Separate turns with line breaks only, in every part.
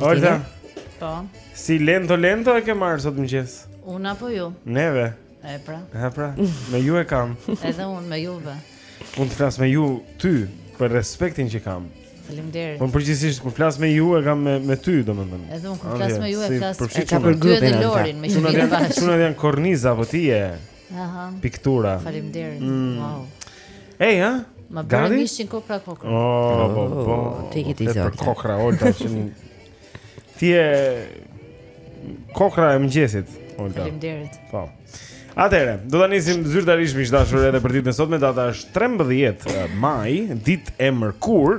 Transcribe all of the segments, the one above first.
Olta.
Po.
Si lento lento e ke marrë sot në mëngjes?
Unë apo ju?
Neve.
E pra.
E pra. Me ju e kam.
Edhe unë me juve.
Unë të flas me ju ty për respektin që kam.
Faleminderit.
Unë përgjithësisht kur flas me ju e kam me me ty, domethënë.
Edhe unë kur flas me ju e flas
e
kam
për grupin
e
Lorit
meqenëse
bash.
Unë jam korniza apo ti je?
Aha.
Piktura.
Faleminderit.
Mm.
Wow.
Ej, ha?
Ma bëre mishin kokra kokra.
Oh, po, po.
po. Ti
ke ti
zot.
Kokra Olta që Ti je kokra e mëngjesit, Olta.
Faleminderit.
Po. Atëherë, do ta nisim zyrtarisht miq të dashur edhe për ditën e sotme, data është 13 eh, maj, ditë e mërkurë.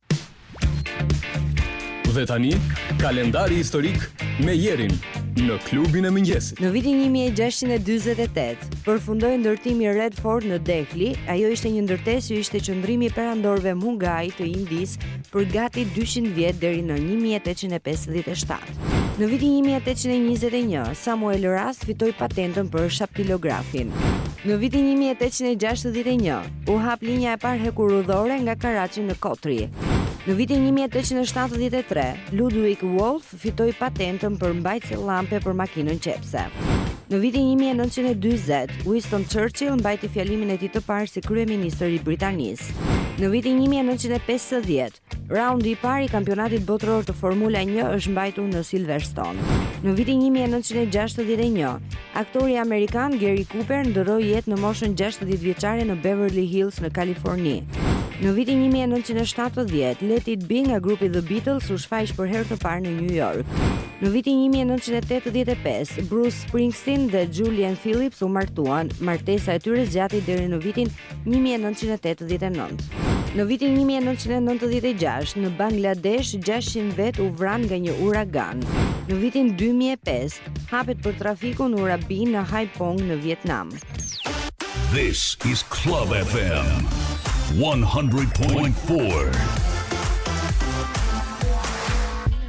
Dhe
tani, kalendari historik me Jerin në klubin e mëngjesit.
Në vitin 1648, përfundoi ndërtimi i Red Fort në Dehli. Ajo ishte një ndërtesë që ishte qëndrimi i perandorëve Mungal të Indisë për gati 200 vjet deri në 1857. Në vitin 1821, Samuel Rust fitoi patentën për shaptilografin. Në vitin 1861, U hap linja e parë hekurudhore nga Karaçi në Kotri. Në vitin 1873, Ludwig Wolf fitoi patentën për mbajtëse llampe për makinën qepëse. Në vitin 1940, Winston Churchill mbajti fjalimin e tij të parë si kryeministër i Britanisë. Në vitin 1950, Raundi i parë i kampionatit botëror të Formula 1 është mbajtur në Silverstone. Në vitin 1961, aktori amerikan Gary Cooper ndërroi jetë në moshën 60 vjeçare në Beverly Hills në Kaliforni. Në vitin 1970, Let It Be nga grupi The Beatles u shfaq për herë të parë në New York. Në vitin 1985, Bruce Springsteen dhe Julianne Phillips u martuan. Martesa e tyre zgjati deri në vitin një mijë e nëntëqind e tetëdhjetë e nëntë. Në vitin një mijë e nëntëqind e nëntëdhjetë e gjashtë, në Bangladesh, gjashtëqind vetë u vranë nga një uragan. Në vitin dy mijë e pesë, hapet për trafikun ura Bin në Haipong në Vietnam.
This is Club FM 100.4.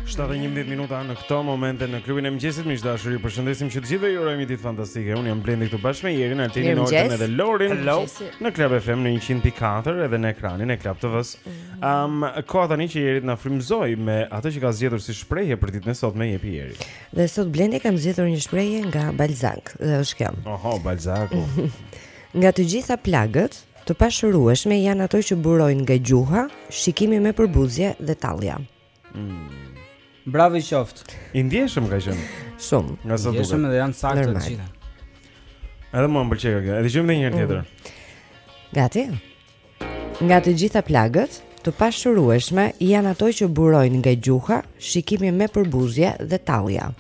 7:11 minuta në këto momente në klubin e mëngjesit miq të dashur ju përshëndesim që të gjithëve ju urojmë një ditë fantastike unë jam Blendi këtu bashkë me Jerin Altinin Oltën dhe Lorin
Hello.
në Club FM në 100.4 edhe në ekranin e Club TV-s mm. um koha tani që Jeri të na frymëzojë me atë që ka zgjedhur si shprehje për ditën e sotme jepi Jeri
dhe sot Blendi kam zgjedhur një shprehje nga Balzac dhe është kjo
oho Balzaku
nga të gjitha plagët të pashërueshme janë ato që burojnë nga gjuha shikimi me përbuzje dhe tallja Mm.
Bravo i qoftë.
I ndjeshëm ka qenë.
Shumë.
Nga sa duket.
Ndjeshëm dhe janë saktë të gjitha.
Edhe mua më pëlqeu kjo. E dëgjojmë edhe një herë mm. tjetër. Mm.
Gati. Nga të gjitha plagët, të pashërueshme janë ato që burojnë nga gjuha, shikimi me përbuzje dhe tallja.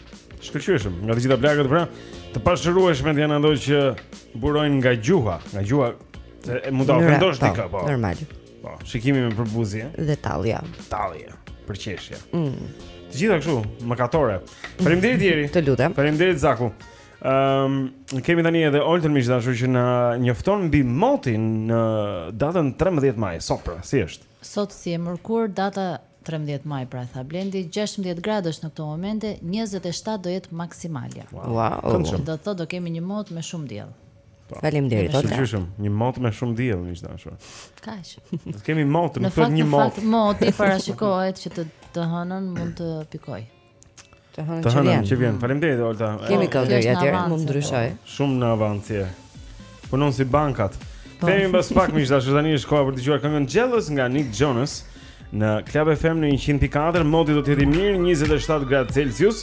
Shkëlqyeshëm, nga të gjitha plagët pra, të pashërueshme janë ato që burojnë nga gjuha, nga gjuha se mund ta ofendosh dikë apo.
Normal.
Po, shikimi me përbuzje.
Dhe tallja.
Tallja, përqeshja.
Mm.
Të gjitha kështu, mëkatare. Faleminderit Jeri.
Të lutem.
Faleminderit Zaku. Ehm, um, kemi tani edhe Oltën miq të dashur që na njofton mbi motin në datën 13 maj, sot pra, si është?
Sot si e mërkur data 13 maj pra tha Blendi, 16 gradë në këto momente, 27 do jetë maksimalja.
Wow.
wow.
Do të thotë do kemi një mot me shumë diell.
Po. Faleminderit.
Shkëlqyeshëm, një mot me shumë diell, miq të dashur.
Kaq.
Do të kemi mot,
domethënë
një mot.
Në fakt, moti parashikohet që të të hënën mund të pikojë.
Të hënën që vjen.
Që vjen. Faleminderit Olta.
Kemi
oh,
kalori
atje, mund të ndryshojë.
Shumë në avancë. Punon si bankat.
Po.
Kthehemi mbas pak miq të dashur, tani është koha për të dëgjuar këngën Jealous nga Nick Jonas në Club FM në 104. Moti do të jetë i mirë, 27 gradë Celsius.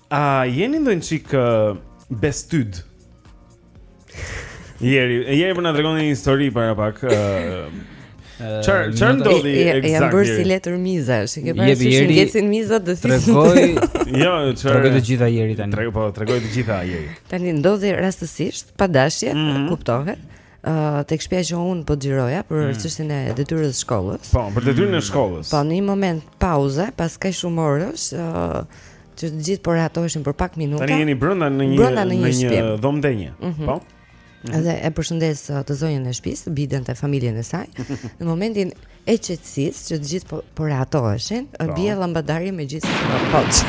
A jeni ndonjë çik uh, bestytë? Jeri, Jeri po na tregonte një histori para pak. Çfarë uh, çfarë ndodhi ekzaktësisht?
Jam bërë si letër miza, s'i ke parë
si
ngecin mizat do të
tregoj.
Jo, çfarë?
Tregoji të gjitha Jeri tani.
Tregoji po, tregoji të gjitha Jeri.
Tani ndodhi rastësisht, pa dashje,
mm -hmm.
kuptohet. Uh, tek shpia që unë po xhiroja për
mm.
çështjen e detyrës së shkollës
Po, për detyrën e mm. shkollës
Po, në një moment pauze, pas kaq shumë orësh uh, Që të gjithë po rehatoheshin për pak minuta
Tani jeni brënda në një,
brënda në një,
një, një
dhomë
ndenje
mm -hmm.
Po Mhm.
Edhe e përshëndes uh, të zonjën e shtëpisë, biles dhe familjen e saj. Në momentin e qetësisë që të gjithë po, po rehatoheshin,
po.
bie llampadari me gjithë poç.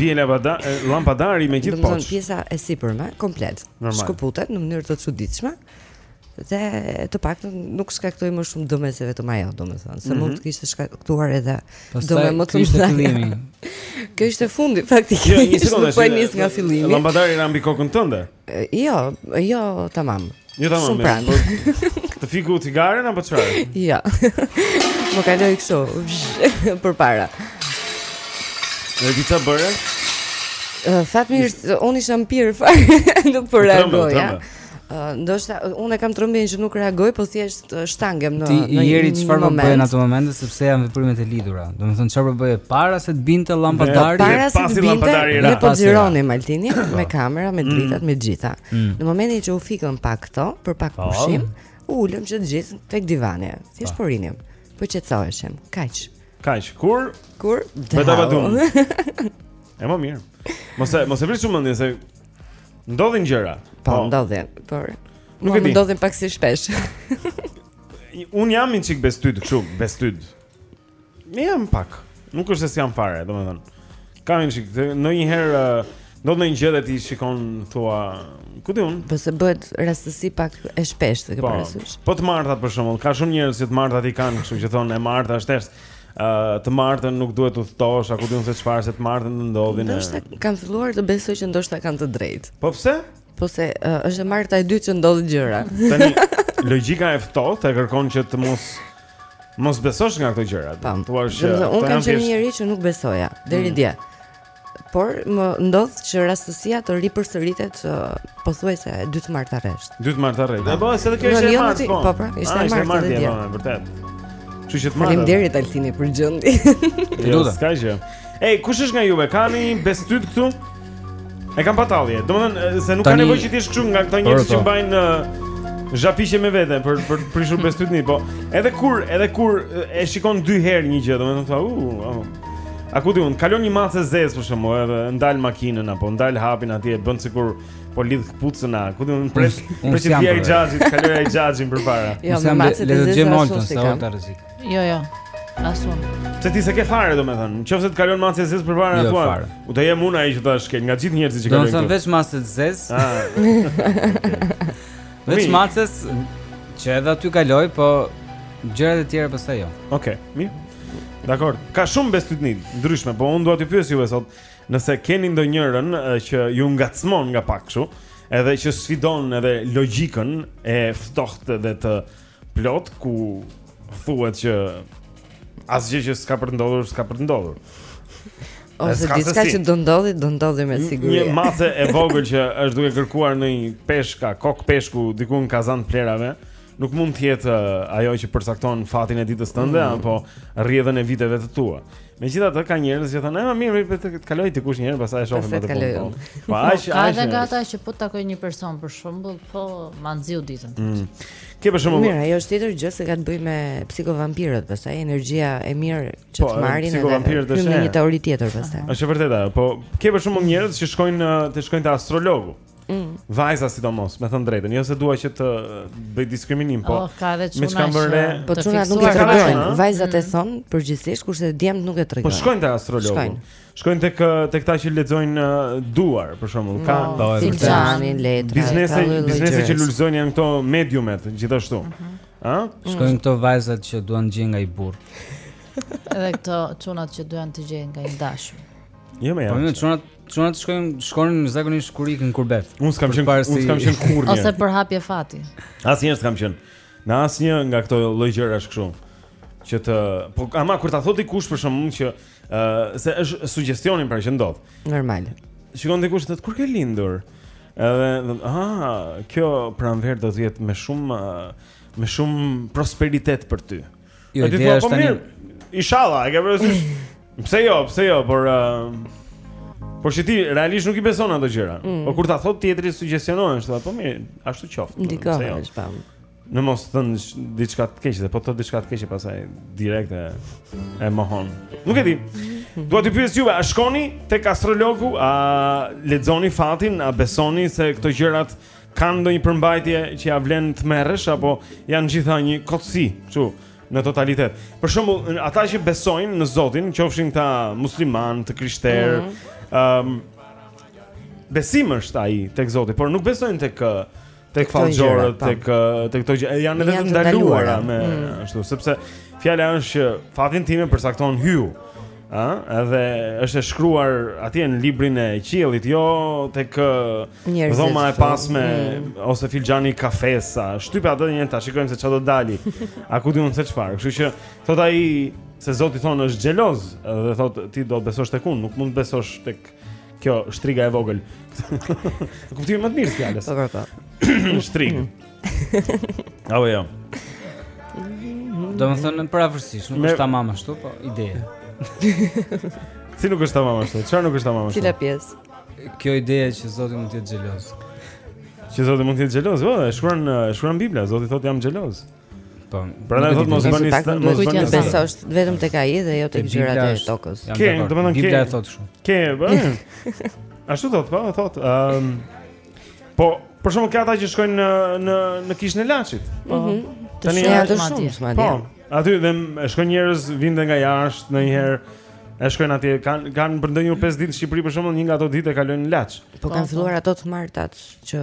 bie lavada llampadari me gjithë poç.
Domethënë pjesa e sipërme komplet. Shkëputet në mënyrë të çuditshme dhe të paktën nuk shkaktoi më shumë dëme se vetëm ajo, domethënë, se
mm -hmm.
mund mhm. të kishte shkaktuar edhe dëme më të mëdha. Kjo ishte fundi faktikisht.
Jo, një sekondë,
po nis nga fillimi.
Llampadari ra mbi kokën tënde.
Jo, jo, tamam.
Jo, tamam.
Shumë pranë.
Po, të fiku cigaren apo çfarë?
Jo. Më kaloi kështu përpara.
E ti çfarë bëre?
Fat mirë, unë isha mpir fare, nuk po,
po
reagoja. Ëh, ndoshta unë e kam trembjen që nuk reagoj, po thjesht të shtangem në në një
moment. Ti
çfarë
bëje në ato momente sepse janë veprimet e lidhura. Domethënë çfarë po bëje para se të binte llampadari,
para se të binte ne po xhironim Altini po. me kamera, me mm. dritat, me të gjitha.
Mm.
Në momentin që u fikën pak këto për pak
po.
pushim, u ulëm që të gjithë tek divani. Thjesht po rrinim. Po qetësoheshim. Kaq.
Kaq. Kur?
Kur?
Vetë vetëm. Ë mirë. Mos e mos e vrisni mendjen se Ndodhin gjëra.
Po, po. ndodhin, por
nuk e di,
ndodhin pak si shpesh.
Unë jam një çik bestyt kështu, bestyt. Unë jam pak. Nuk është se jam fare, domethënë. Kam një çik, ndonjëherë ndodh ndonjë gjë dhe ti shikon thua, ku di unë?
Po se bëhet rastësi pak e shpeshtë, e ke
po,
parasysh?
Po të martat për shembull, ka shumë njerëz që të martat i kanë, kështu që thonë e marta është ters. Uh, të martën nuk duhet të udhëtosh, a ku di unë se çfarë se të martën do ndodhin.
Ndoshta kam filluar të besoj që ndoshta kanë të drejtë.
Po pse?
Po se uh, është e marta e dytë që ndodhin gjëra.
Tani logjika e ftohtë e kërkon që të mos mos besosh nga këto gjëra. Thua që
unë kam qenë një njeri që nuk besoja deri
mm.
dje. Por më ndodh që rastësia të ripërsëritet pothuajse 2 të marta rresht.
2 të marta rresht. Ne bëhet se kjo është e martë. Po,
po, pra,
ah, ishte
e martë dhe dje.
Po, vërtet. Kështu që të marrë.
Faleminderit Altini për gjendje.
Ju lutem. S'ka gjë. Ej, kush është nga juve? Keni bestyt këtu? E kam pa tallje. Domethënë se nuk ka nevojë që të jesh këtu nga këto njerëz që mbajnë zhapiqe me vete për të prishur bestytni, po. Edhe kur, edhe kur e shikon dy herë një gjë, domethënë thua, "Uh, A ku di unë, kalon një mace e zezë për shembull, edhe ndal makinën apo ndal hapin atje, bën sikur po lidh këpucën a, ku di
unë,
pres,
pres
të vijë
xhaxhi
të kalojë ai xhaxhi përpara.
Jo, me
mace të zezë
është
shumë
si kam.
Jo, jo. As unë.
Se ti s'e ke fare domethënë, nëse të kalon macja e zezë përpara
jo,
thua, u të jem unë ai që ta shkel nga gjithë njerëzit që kalojnë. Domethënë
veç maces së zezë.
Ah.
Veç maces që edhe aty kaloj, po gjërat e tjera pastaj jo.
Okej, okay, mirë. Dakord. Ka shumë bestytni të ndryshme, po unë dua t'ju pyes juve sot, nëse keni ndonjërën që ju ngacmon nga pak kështu, edhe që sfidon edhe logjikën e ftohtë dhe të plotë ku thuhet që Asgjë që s'ka për të ndodhur, s'ka për të ndodhur.
Ose diçka që do ndodhë, do ndodhë me siguri.
Një mace e vogël që është duke kërkuar ndonjë peshk a kokë peshku diku në kazan plehrave, nuk mund të jetë uh, ajo që përcakton fatin e ditës tënde
mm.
apo rrjedhën e viteve të tua. Megjithatë ka njerëz që thonë, "Ëh, mirë, po të kalojë dikush një herë, pastaj e shohim atë punë." Po, po aq aq.
Ka edhe nga ata që po takoj një person për shembull, po ma nxiu ditën.
Mm. Ke për shembull.
Mirë, ajo është tjetër gjë se ka të bëjë me psikovampirët, pastaj energjia e mirë që
po,
të marrin edhe.
Psikovampirët është
një teori tjetër pastaj.
Është e vërtetë ajo, po ke për shembull njerëz që shkojnë të shkojnë te astrologu.
Mm.
Vajza sidomos, me thënë të drejtën, jo se dua që të bëj diskriminim, po.
Oh, ka edhe çuna.
Me çka vë re?
Po çuna nuk e tregojnë. Vajzat e mm. thonë përgjithësisht kurse djemtë nuk e tregojnë.
Po shkojnë te astrologu.
Shkojnë.
Shkojnë tek tek ata që lexojnë duar, për shembull, ka
filxhanin, po, letra,
biznese, biznese që lulëzojnë janë këto mediumet gjithashtu.
Mhm.
Ë?
Shkojnë këto vajzat që duan të gjejnë nga një burrë.
Edhe këto çunat që duan të gjejnë nga një të dashur.
Jo më
ja.
Po
jo çunat, çunat shkojnë, shkonin zakonisht kur iknin kurbet.
Unë s'kam qenë, unë s'kam qenë kurrë.
Ose për hapje fati.
Asnjëherë s'kam qenë. Në asnjë nga këto lloj gjërash kështu që të po ama kur ta thotë dikush për shembull që Ë, uh, se është sugjestionim pra që ndodh.
Normal.
Shikon dikush thotë kur ke lindur? Edhe, ah, kjo pranverë do të jetë me shumë me shumë prosperitet për ty.
Jo,
ti thua po mirë. Inshallah, e ke të vërtetë. Pse jo, pse jo, por uh, Por që ti realisht nuk i beson ato gjëra.
Mm.
Por kur ta thotë tjetri sugjestionohesh, thua, po mirë, ashtu qoftë. Ndikon, jo.
është pam.
Në mos të thëntë diçka të keqe, po të thotë diçka të keqe pastaj direkt e e mohon. Nuk e di. Dua t'ju pyes juve, a shkoni tek astrologu, a lexoni fatin, a besoni se këto gjërat kanë ndonjë përmbajtje që ia vlen të merresh apo janë të gjitha një kotësi, kështu, në totalitet. Për shembull, ata që besojnë në Zotin, qofshin këta muslimanë, të krishterë, mhm. ëm mm -hmm. um, besim është ai tek Zoti, por nuk besojnë tek tek
fallxhorët, po.
tek tek këto që janë edhe të ndaluara me
mm.
ashtu, sepse fjala është që fatin tim e përcakton hyu. Ë, edhe është e shkruar atje në librin e qiellit, jo tek dhoma e pasme
mm.
ose filxhani i kafesë. Shtype atë një herë ta shikojmë se çfarë do dali. A ku di unë se çfarë. Kështu që thotë ai se Zoti thonë është xheloz, edhe thotë ti do besosh tek unë, nuk mund të besosh tek Kjo shtriga e vogël. Në kuptimin më të mirë të fjalës.
Po, po, po.
Shtrigë. Apo jo.
Domethënë përafërsisht, nuk është tamam ashtu, po ideja.
Si nuk është tamam ashtu? Çfarë nuk është tamam ashtu?
Cila pjesë?
Kjo ideja që Zoti mund të jetë xheloz.
Që Zoti mund të jetë xheloz, po, e shkruan e shkruan Bibla, Zoti thotë jam xheloz.
Po,
prandaj thotë mos bëni
stë,
mos bëni
stë.
Kujt
besosh vetëm tek ai dhe jo tek gjërat e tokës.
Ke, domethënë ke.
Bibla thotë kështu.
Ke, po. Ashtu thotë, po, thotë. Ëm Po, për shembull këta që shkojnë në në në kishën e Laçit.
Po.
Mhm.
Tani janë
të shumtë madje.
Po. Aty dhe shkojnë njerëz vijnë edhe nga jashtë ndonjëherë. E shkojnë atje, kanë kanë bërë ndonjë 5 ditë në Shqipëri për shembull një nga ato ditë e kalojnë në Laç.
Po kanë po, po. filluar ato të martat. që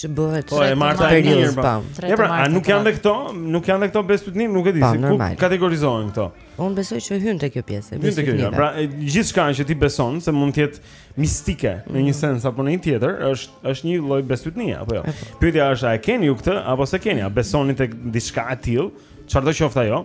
që bëhet
po e marta e mirë po ja pra a nuk janë këto nuk janë këto bestytni nuk e di
po,
se ku kategorizohen këto
un besoj që hyn te kjo pjesë
hyn te kjo pra gjithçka që ti beson se mund të jetë mistike në një mm. sens apo në një tjetër është është një lloj bestytnie apo jo pyetja është a e keni ju këtë apo s'e keni a besoni tek diçka e tillë çfarëdo qoftë ajo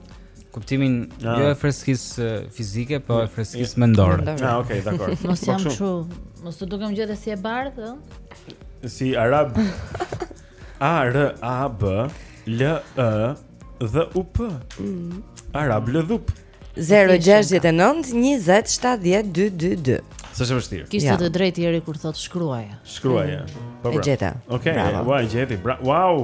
kuptimin
ah.
jo e freskisë fizike, po e freskisë mendore.
Ja,
ah, okay, dakor.
Mos
po
jam
kështu.
Mos të dukem gjithë si e bardhë, ëh?
Si arab. A R A B L E D H U P. Mm. Arab L D H U P.
069 20 70 222.
Sa e vështirë.
Kishte të drejtë ieri kur thotë shkruaja.
Shkruaja. Mm. Po.
E
pra. E gjeta. Okej, okay, wow, e gjeti. Wow.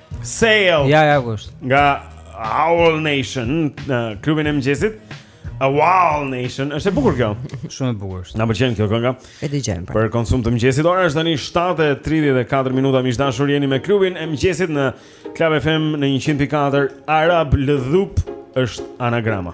Sail.
Ja, ja, kush.
Nga Awolnation në klubin e mëngjesit. Awolnation, është e bukur kjo.
Shumë e bukur është.
Na pëlqen kjo kënga.
E dëgjojmë. Pra.
Për konsum të mëngjesit, ora është tani 7:34 minuta. Miq të dashur, jeni me klubin e mëngjesit në Club FM në 100.4 Arab Ldhup është anagrama.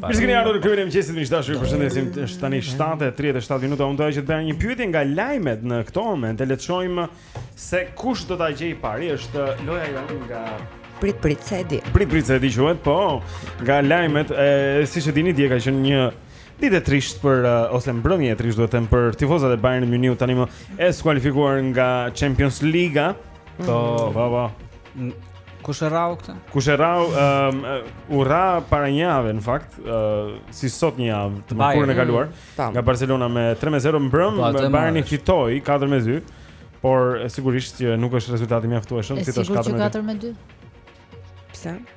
Mirë se keni ardhur në klubin e mëngjesit miq të dashur. Ju përshëndesim. Është tani 7:37 minuta. Unë do të bëj një pyetje nga lajmet në këto momente. Le të shohim se kush do ta gjejë i pari. Është loja jonë nga
Prit Prit se di.
Prit Prit se e di quhet, po. Nga lajmet, e, siç e dini, dje ka qenë një ditë e trisht për uh, ose mbrëmje e trisht duhet të them për tifozat e Bayern Munich tanimë e skualifikuar nga Champions League. Po, po, po.
Kush e rrahu këtë?
Kush e rrahu, um, u rrah para një jave në fakt, uh, si sot një javë, të mërkurën e kaluar,
mm,
nga Barcelona me 3-0 mbrëmë,
po,
Bayerni fitoi 4-2, por sigurisht që nuk është rezultat i mjaftueshëm, si të është 4-2. E sigur që 4-2? Pse?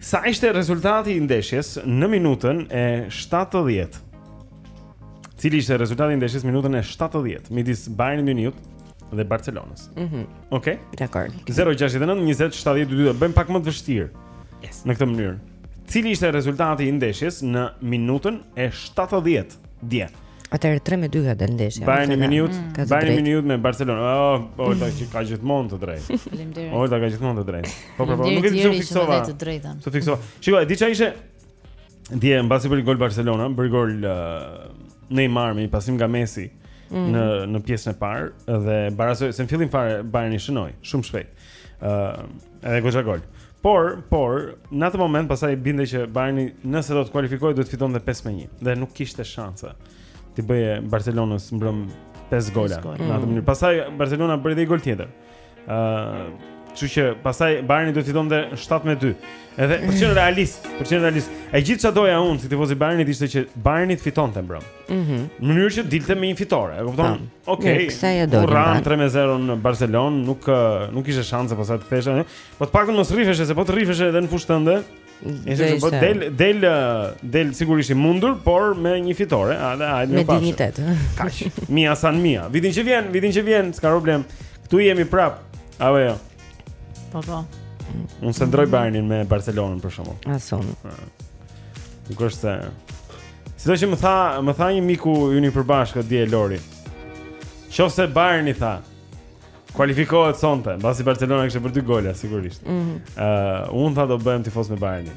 Sa ishte rezultati i ndeshjes në minutën e 70? Cili ishte rezultati i ndeshjes në minutën e 70 midis Bayern Munich dhe Barcelonës?
Mhm.
Mm Okej. Okay.
Dakor.
069 20 70 222. Bëjmë pak më të vështirë.
Yes.
Në këtë mënyrë. Cili ishte rezultati i ndeshjes në minutën e 70 dje?
Atëherë 3 me 2 ka dalë ndeshja.
Bayern Munich,
mm.
Bayern Munich me Barcelona. Oh, oh, ta që ka gjithmonë të drejtë.
Faleminderit.
Oh, ta ka gjithmonë të drejtë. Po, po, po, nuk e di
çfarë
fiksova.
Të drejtën.
Çfarë fiksova? Shiko, e di çfarë ishte. Dje mbasi bëri gol Barcelona, bëri gol uh, Neymar me pasim nga Messi
mm.
në në pjesën e parë dhe barazoi se në fillim fare Bayerni shënoi shumë shpejt. Ë, uh, edhe goxha gol. Por, por në atë moment pastaj binte që Bayerni nëse do të kualifikohej duhet të fitonte 5-1 dhe nuk kishte shanse t'i bëje Barcelonës mbrëm 5 gola në atë mënyrë. Pastaj Barcelona bëri dhe gol tjetër. Ë, uh, kështu që pastaj Bayerni duhet të fitonte 7-2. Edhe për të qenë realist, për të qenë realist. E gjithë çfarë doja unë si tifoz i Bayernit ishte që Bayerni të fitonte mbrëm.
Mhm.
Mm në mënyrë që dilte me një fitore, e kupton?
Ah,
Okej.
Okay. Kur
ran 3-0 në Barcelonë, nuk eh, nuk kishte shanse pas, po të thosha. Eh. Po të paktën mos rrifeshe, se po të rrifeshe edhe në fushën tënde. Ishte që po del del eh, del sigurisht i mundur, por me një fitore, a de hajde
me dinjitet.
Kaq. Mia San Mia. Vitin që vjen, vitin që vjen, s'ka problem. Ktu jemi prap. Apo jo.
Po po.
Unë se ndroj Bayernin me Barcelonën për shembull.
As un.
Nuk është se Siç do që më tha, më tha një miku yni i përbashkët dje Lori. Qofse Bayerni tha, kualifikohet sonte, mbasi Barcelona kishte për dy gola sigurisht. Ëh,
mm -hmm.
uh, unë tha do bëhem tifoz me Bayernin.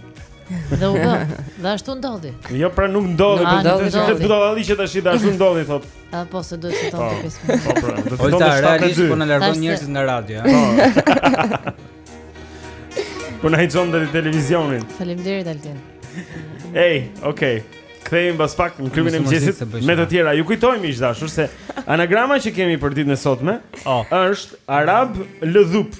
Dhe u bë. Dhe ashtu ndodhi.
Jo, pra nuk ndodhi, por
do
të
thotë
po ta dalë që tash dhe ashtu ndodhi thot.
A po se do të thotë po. pesë minuta.
Po, pra, do të thotë
se realisht po na largon njerëzit nga radio, ha.
Po. Po na i çon te televizioni.
Faleminderit Altin.
Ej, okay. Kthehemi pas pak në klubin e mëngjesit me të tjera. Ju kujtojmë miq të dashur se anagrama që kemi për ditën e sotme
oh.
është Arab Lëdhup.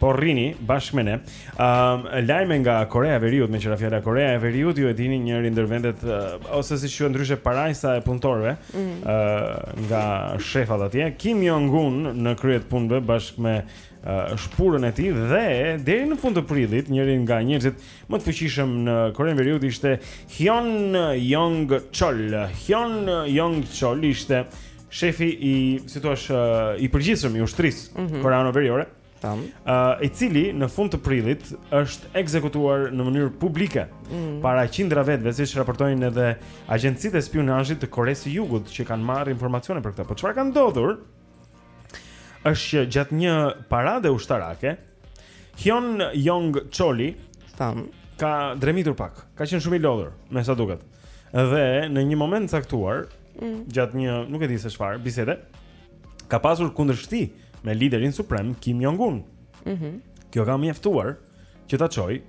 Po rrini bashkë me ne. Ëm uh, lajme nga Koreja e Veriut, meqë ra fjala Koreja e Veriut, ju e dini njëri ndër vendet uh, ose siç quhet ndryshe parajsa e punëtorëve, ëh,
mm -hmm.
uh, nga shefat atje, Kim Jong Un në krye të punëve bashkë me uh, shpurën e tij dhe deri në fund të prillit, njëri nga njerëzit më të fuqishëm në Korenë e Veriut ishte Hyon Yong Chol. Hyon Yong Chol ishte shefi i, si t'thuash, uh, i përgjithshëm i ushtrisë
mm
-hmm. koreano veriore.
Tam.
Uh, I cili në fund të prillit është ekzekutuar në mënyrë publike
mm.
para qindra vetëve, siç raportojnë edhe agjencitë e spiunazhit të Koresë së Jugut që kanë marrë informacione për këtë. Po çfarë ka ndodhur? Është që gjatë një parade ushtarake, Hyon Yong Choli,
tam,
ka dremitur pak. Ka qenë shumë i lodhur, me sa duket. Dhe në një moment të caktuar,
mm.
gjatë një, nuk e di se çfarë, bisede, ka pasur kundërshti me liderin suprem Kim Jong Un.
Mhm.
Mm Kjo ka mjaftuar që ta
çojë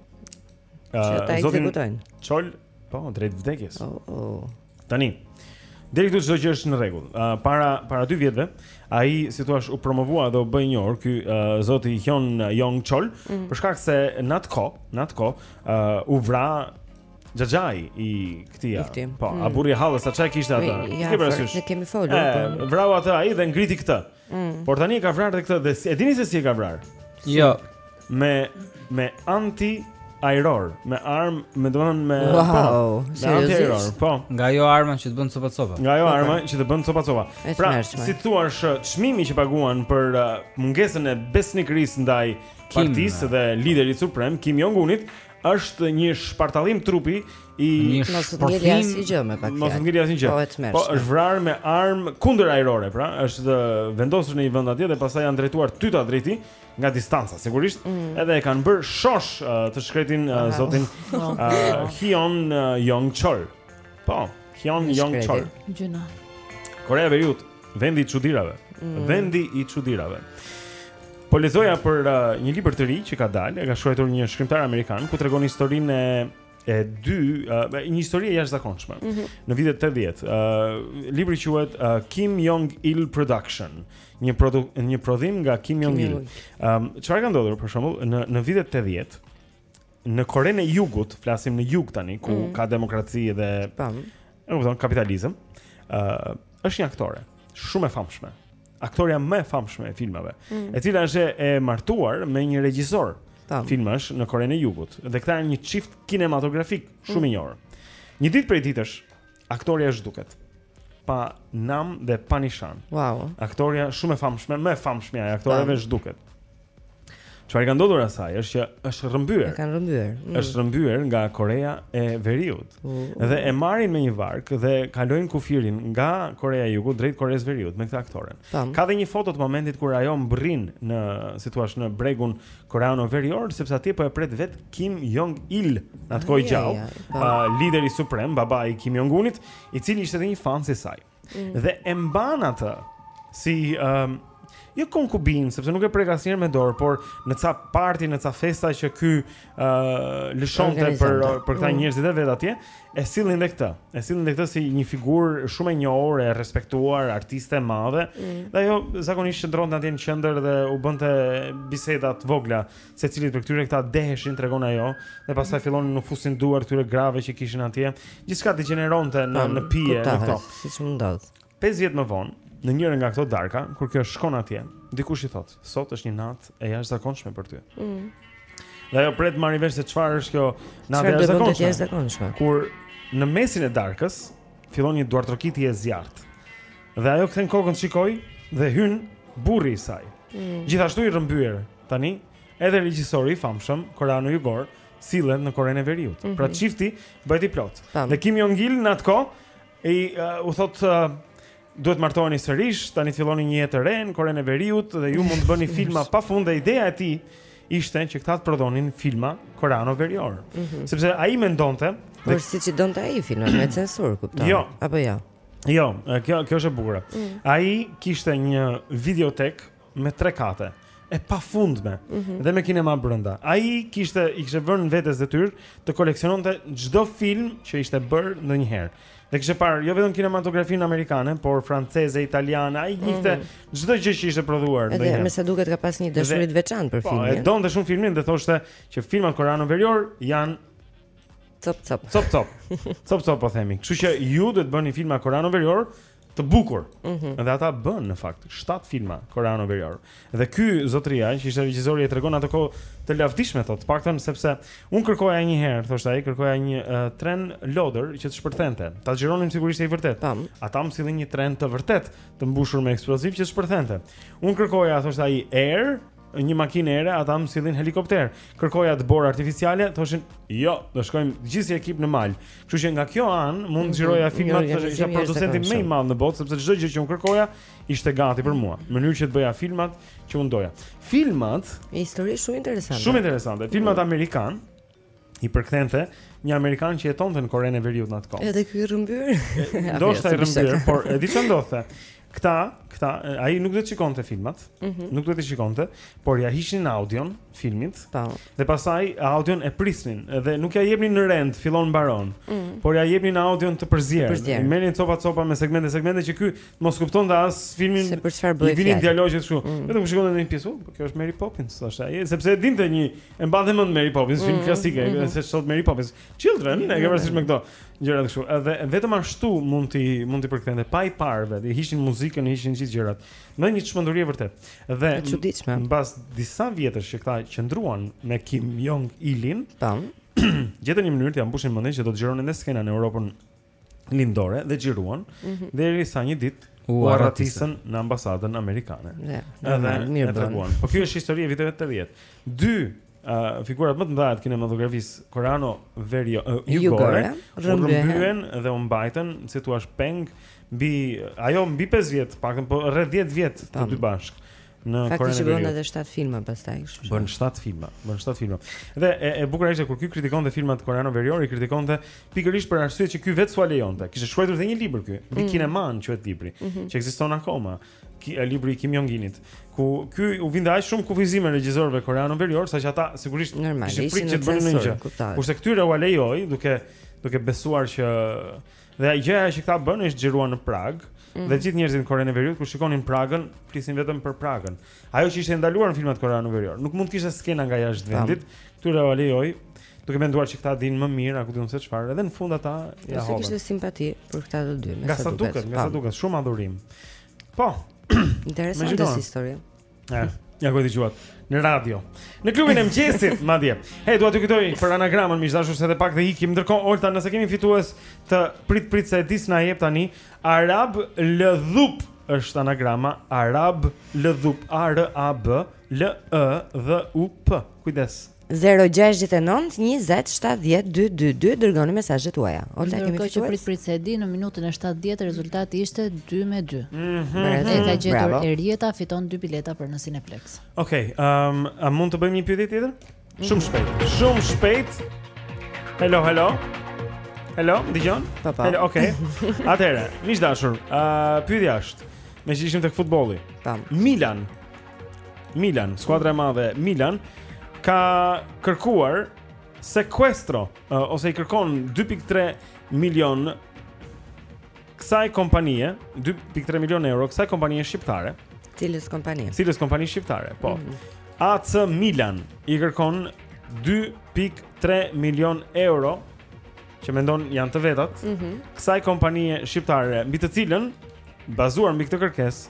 zotin
Chol, po, drejt vdekjes.
Oh, oh.
Tani. Deri këtu çdo gjë është në rregull. Uh, para para dy vjetëve, ai si t'thuash u promovua dhe u bë i njohur ky uh, zoti Hyon Yong Chol,
mm -hmm.
për shkak se n'at kohë, n'at kohë, uh, u vra Xhaxhai i këtij. Po,
mm.
a burri i hallës, se ça e kishte atë?
Ja,
E
ke
parasysh.
Ne kemi folur. Po.
Vrau atë ai dhe ngriti këtë.
Mm.
Por tani e ka vrarë këtë dhe e dini se si e ka vrarë?
Jo.
Me me anti ajror, me armë, me domethënë me po, wow,
seriozisht?
Po.
Nga ajo arma që të bën copa copa.
Nga ajo arma që të bën copa copa. Pra, si t'thuash është çmimi që paguan për uh, mungesën e besnikërisë ndaj partisë dhe liderit suprem Kim Jong Unit Është një shpartallim trupi i
një
shpartallim asnjë gjë me pak.
Mos ngelë asnjë gjë.
Po,
po është vrarë me armë kundër ajrore, pra është vendosur në një vend atje dhe pastaj janë drejtuar tytat drejti nga distanca, sigurisht.
Mm.
Edhe e kanë bërë shoshë uh, të shkretin uh, zotin uh, Hyun uh, Yong Chol. Po, Hyun Yong Chol.
Gjuna.
Korea e Veriut. Vendi i çudirave.
Mm.
Vendi i çudirave. Po lexoja për uh, një libër të ri që ka dalë, e ka shkruar një shkrimtar amerikan ku tregon historinë e e dy, uh, një histori e jashtëzakonshme.
Mm -hmm.
Në vitet 80, uh, libri quhet uh, Kim Jong Il Production, një produ, një prodhim nga Kim Jong Il. Ëm, um, çfarë ka ndodhur për shembull në në vitet 80? në Korenë e Jugut, flasim në jug tani ku
mm.
ka demokraci dhe këto, kapitalizëm, ë uh, është një aktore shumë e famshme. Aktorja më e famshme e filmave,
mm.
e cila është e martuar me një regjisor filmash në Korenë e Jugut dhe këta janë një çift kinematografik shumë
mm.
i njohur. Një ditë prej ditësh, Aktorja zhduket pa nam dhe pa nishan.
Wow.
Aktorja shumë e famshme, më e famshmja e aktoreve zhduket. Çfarë i ka ndodhur asaj është që është rrëmbyer.
E kanë rrëmbyer. Mm.
Është rrëmbyer nga Korea e Veriut.
Uh, uh.
Dhe e marrin me një varkë dhe kalojnë kufirin nga Korea e Jugut drejt Koresë së Veriut me këtë aktoren.
Tam.
Ka dhe një foto të momentit kur ajo mbërrin në, si t'ia thuash, në bregun Koreano-verior, sepse atje po e pret vetë Kim Jong Il, në atë kohë gjallë,
po.
uh, lideri suprem, baba i Kim Jong Unit, i cili ishte dhe një fans i saj.
Mm.
Dhe e mban atë si um, jo konkubinë, sepse nuk e prek asnjëherë me dorë, por në ca parti, në ca festa që ky uh, lëshonte për për këta
mm.
njerëzit e vet atje, E sillnin dhe këtë, e sillnin dhe këtë si një figurë shumë e njohur e respektuar, artiste e madhe.
Mm.
Dhe ajo zakonisht qëndronte atje në qendër dhe u bënte biseda të vogla, secilit prej këtyre këta deheshin tregon ajo, dhe pastaj mm. fillonin u fusnin duar këtyre grave që kishin atje. Gjithçka degjeneronte në në pije në këto.
Siç mund
Pesë vjet më vonë, në njërën nga këto darka, kur kjo shkon atje, dikush i thotë, "Sot është një natë e jashtëzakonshme për ty."
Mm.
Dhe ajo pret të marrë vesh se çfarë është kjo natë e jashtëzakonshme.
jashtëzakonshme.
Kur në mesin e darkës fillon një duartrokitje e zjarrtë. Dhe ajo kthen kokën të shikojë dhe hyn burri i saj.
Mm.
Gjithashtu i rrëmbyer tani edhe regjisori i famshëm koreano-jugor sillet në Korenë e Veriut.
Mm -hmm.
Pra çifti bëhet i
plotë.
Dhe Kim Jong Il në atë kohë I uh, u thotë uh, duhet të martoheni sërish, tani të filloni një jetë të re në Korenë e Veriut dhe ju mund të bëni filma pa fund dhe ideja e tij ishte që këta të prodhonin filma koreano-veriorë.
Mm -hmm.
Sepse ai mendonte,
por siç i donte ai filma me censurë, kupton?
Jo.
Apo jo.
Jo, kjo kjo është e bukura.
Mm.
Ai kishte një videotekë me tre kate e pafundme
mm -hmm.
dhe me kinema brenda. Ai kishte i kishte vënë vetes detyrë të koleksiononte çdo film që ishte bërë ndonjëherë. Dhe kishte parë jo vetëm kinematografinë amerikane, por franceze, italiane, ai njihte mhm. çdo mm -hmm. gjë që ishte prodhuar ndonjëherë.
Dhe me sa duket ka pas një dashuri të veçantë për
po,
filmin.
Po, e donte shumë filmin dhe thoshte që filmat koreanë verior janë
Copë copë.
Copë copë. Copë copë po themi. Kështu që ju duhet bëni filma koreano veriorë të bukur.
Mm -hmm.
Dhe ata bënë në fakt 7 filma koreano veriorë. Dhe ky zotria që ishte regjisori e tregon atë kohë të lavdishme thotë, të paktën sepse un kërkoja një herë, thoshte ai, kërkoja një uh, tren lodër që të shpërthente. Ta xhironim sigurisht e vërtet.
Tam.
Ata më sillin një tren të vërtet të mbushur me eksploziv që të shpërthente. Un kërkoja, thoshte ai, erë një makinë ere, ata më sillin helikopter. Kërkoja dëborë artificiale, thoshin, "Jo, do shkojmë gjithë si ekip në mal." Kështu që nga kjo anë mund të mhm. xhiroja
mhm.
filmat, thoshte, "Isha producenti më i madh në botë, sepse çdo gjë që unë kërkoja ishte gati për mua, në mënyrë që të bëja filmat që unë doja." Filmat,
një histori shumë interesante.
Shumë interesante. Filmat mhm. amerikanë, i përkthente një amerikan që jetonte në Korenë e Veriut në atë kohë.
Edhe ky i rrëmbyer.
Ndoshta i
rrëmbyer,
por e di çfarë ndodhte. Këta, këta, ai nuk do të shikonte filmat,
mm -hmm.
nuk do të shikonte, por ja hiqnin audion filmit.
Po.
Dhe pastaj audion e prisnin dhe nuk ja jepnin në rend, fillim mbarim.
Mm -hmm.
Por ja jepnin audion të përzier. Merrnin copa copa me segmente segmente që ky Mos kuptonte as filmin
Se për çfarë bëhet.
I vinin dialogjet kështu.
Mm.
Vetëm shikonte një pjesë, oh, kjo është Mary Poppins, thoshte ai, sepse e dinte një e mbante mend Mary Poppins, film
mm,
klasik,
mm -hmm.
se ç'thotë Mary Poppins. Children, mm -hmm. e ke parasysh me këto gjëra kështu. Edhe vetëm ashtu mund t'i mund t'i përkthente pa i parë vetë, i hiqnin muzikën, i hiqnin gjithë gjërat. Në një çmenduri e vërtet. Dhe
e çuditshme.
Mbas disa vjetësh që këta qëndruan me Kim Jong Ilin,
tan,
gjetën një mënyrë t'ia mbushnin mendin që do të xhironin një skenë në Europën lindore dhe xhiruan
mm -hmm.
derisa një ditë
u arratisën
në ambasadën amerikane.
Ne,
edhe
mirë
bënë. Po kjo është histori e viteve 80. Dy uh, figurat më të mëdha të kinematografisë koreano verio uh,
jugore
u
rrëmbyen
dhe u mbajtën si të thuash peng mbi, ajo mbi 5 vjet, paktën po rreth 10 vjet të dy bashkë. në Korenë.
Faktikisht
bënë
edhe 7 filma pastaj, kështu.
Bënë 7 filma, bënë 7 filma. Dhe e, e bukur ishte kur ky kritikonte filmat koreanë verior, i kritikonte pikërisht për arsye që ky vetë s'ua lejonte. Kishte shkruar edhe një libër ky,
mm.
Kineman quhet libri,
mm -hmm.
që ekziston akoma. Ky, e, libri i Kim Jong Ilit, ku ky u vinte aq shumë kufizime regjizorëve koreanë verior, saqë ata sigurisht kishin frikë që të bënin një gjë. Kurse këtyre ua lejoi duke duke besuar që Dhe gjëja që këta bënë është xhiruan në Prag
mm.
dhe gjithë njerëzit në Korenë e Veriut kur shikonin Pragën, flisin vetëm për Pragën. Ajo që ishte ndaluar në filmat koreanoveriorë, nuk mund të kishte skena nga jashtë vendit. Këtyre ua lejoi duke menduar që këta dinë më mirë, a ku di unë se çfarë, edhe në fund ata ia
hoqën. Kishte simpati për këta të dy, me sa duket.
Nga
sa duket,
nga sa duket, shumë adhurim. Po.
Interesante histori.
Eh, ja ku e dëgjuat në radio. Në klubin e mëngjesit, madje. Hey, dua t'ju kujtoj për anagramën, miq të dashur, se edhe pak dhe ikim. Ndërkohë, Olta, nëse kemi fitues të prit prit se e di s'na jep tani, Arab Lëdhup është anagrama Arab Lëdhup A R A B L E D H U P. Kujdes.
Zero gjashtë nëntë njëzet shtatë dhjetë dy dy dy dërgoni mesazhet tuaja. Olta kemi
fitues. Kërkoj prit prit se di në minutën e 70 rezultati ishte 2 me 2.
Mhm.
E ka gjetur Erieta fiton 2 bileta për në Cineplex.
Okej, okay, um, a mund të bëjmë një pyetje tjetër? Mhm. Shumë shpejt. Shumë shpejt. Hello, hello. Hello, dëgjon?
Po, po.
Hello, okay. Atëherë, miq të dashur, uh, pyetja është, meqë ishim tek futbolli.
Tam.
Milan Milan, skuadra e madhe Milan ka kërkuar sekuestro uh, ose i kërkon 2.3 milion kësaj kompanie, 2.3 milion euro kësaj kompanie shqiptare.
Cilës kompani?
Cilës kompanie shqiptare? Po.
Mm -hmm.
AC Milan i kërkon 2.3 milion euro që mendon janë të vetat.
Mm -hmm.
Kësaj kompanie shqiptare, mbi të cilën bazuar mbi këtë kërkesë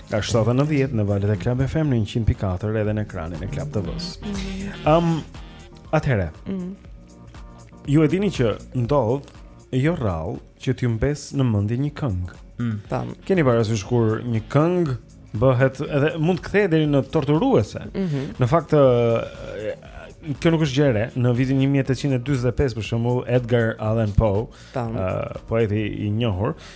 Nga 7 në 10 në valët e Club FM në 100.4 edhe në ekranin e Club TV-s. Ëm, mm. um, atëherë. Mm. Ju e dini që ndodh jo rrallë që t'ju mbesë në mendje një këngë.
Mm. Tam.
Keni parasysh kur një këngë bëhet edhe mund të kthehet deri në torturuese. Mm -hmm. Në fakt kjo nuk është gjë e re, në vitin 1845 për shembull Edgar Allan Poe, uh, poeti i njohur,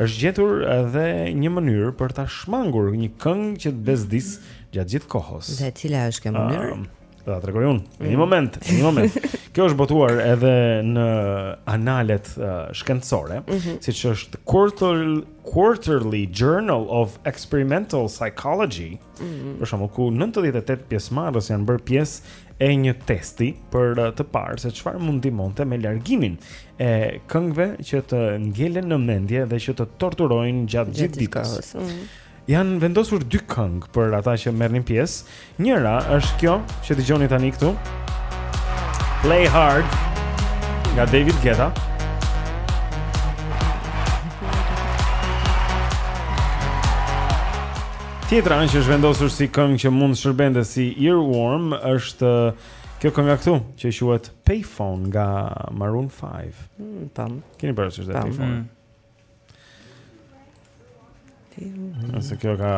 Është gjetur edhe një mënyrë për ta shmangur një këngë që të bezdis gjatë gjithë kohës.
Dhe cila është kjo mënyrë?
Um, do ta tregoj unë. Një
mm.
moment, një moment. Kjo është botuar edhe në analet uh, shkencore,
mm -hmm.
siç është Quarterly, Quarterly Journal of Experimental Psychology.
Mm Mhm.
Për shembull, ku 98 pjesëmarrës janë bërë pjesë e një testi për uh, të parë se çfarë mund të ndihmonte me largimin e këngëve që të ngelen në mendje dhe që të torturojnë gjatë gjithë ditës.
Mhm.
Janë vendosur dy këngë për ata që merrnin pjesë. Njëra është kjo që dëgjoni tani këtu. Play Hard nga David Guetta. Tjetra që është vendosur si këngë që mund të shërbente si earworm është kjo kënga këtu që quhet Payphone nga Maroon 5.
Mm, tam.
Keni parë
ç'është
Payphone? Mm. Nëse kjo ka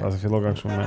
pasi fillon ka kështu me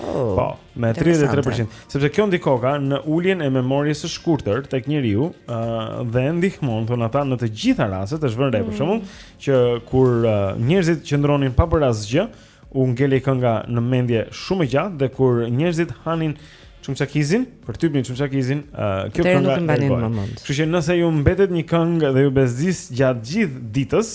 Oh,
po, me 33%, sepse kjo ndikoka në uljen e memories së shkurtër tek njeriu, ë uh, dhe ndihmon thonë ata në të gjitha rastet, është vënë re për
mm.
shembull, mm. që kur uh, njerëzit qëndronin pa bërë asgjë, u ngelej kënga në mendje shumë më gjatë dhe kur njerëzit hanin çumçakizin, përtypnin çumçakizin, uh, kjo
kënga nuk e mbanin më mend.
Kështu që nëse ju mbetet një këngë dhe ju bezdis gjatë gjithë ditës,